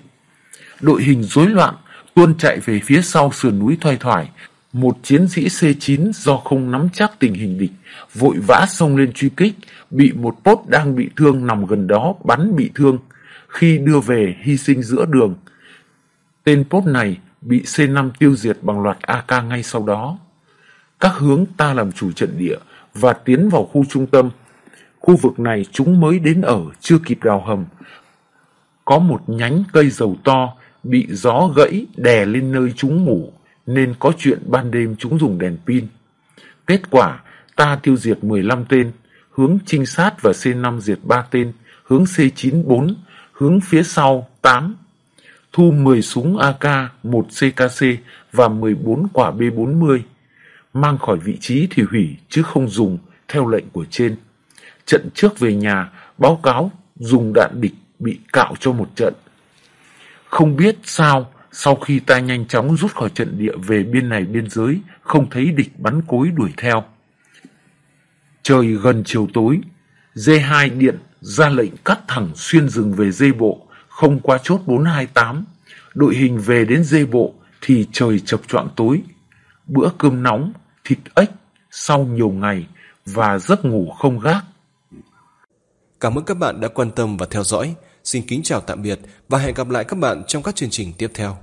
Đội hình rối loạn, tuôn chạy về phía sau sườn núi thoai thoải. Một chiến sĩ C9 do không nắm chắc tình hình địch, vội vã xông lên truy kích, bị một pốt đang bị thương nằm gần đó bắn bị thương. Khi đưa về hy sinh giữa đường, tên pốt này bị C5 tiêu diệt bằng loạt AK ngay sau đó. Các hướng ta làm chủ trận địa và tiến vào khu trung tâm. Khu vực này chúng mới đến ở, chưa kịp đào hầm. Có một nhánh cây dầu to bị gió gãy đè lên nơi chúng ngủ, nên có chuyện ban đêm chúng dùng đèn pin. Kết quả, ta tiêu diệt 15 tên, hướng trinh sát và C5 diệt 3 tên, hướng C9 4, hướng phía sau 8. Thu 10 súng AK, 1 CKC và 14 quả B40. Mang khỏi vị trí thì hủy chứ không dùng theo lệnh của trên. Trận trước về nhà, báo cáo dùng đạn địch bị cạo cho một trận. Không biết sao, sau khi ta nhanh chóng rút khỏi trận địa về biên này biên giới, không thấy địch bắn cối đuổi theo. Trời gần chiều tối, D2 điện ra lệnh cắt thẳng xuyên rừng về dây bộ, không qua chốt 428. Đội hình về đến dây bộ thì trời chập choạng tối. Bữa cơm nóng, thịt ếch sau nhiều ngày và giấc ngủ không gác. Cảm ơn các bạn đã quan tâm và theo dõi. Xin kính chào tạm biệt và hẹn gặp lại các bạn trong các chương trình tiếp theo.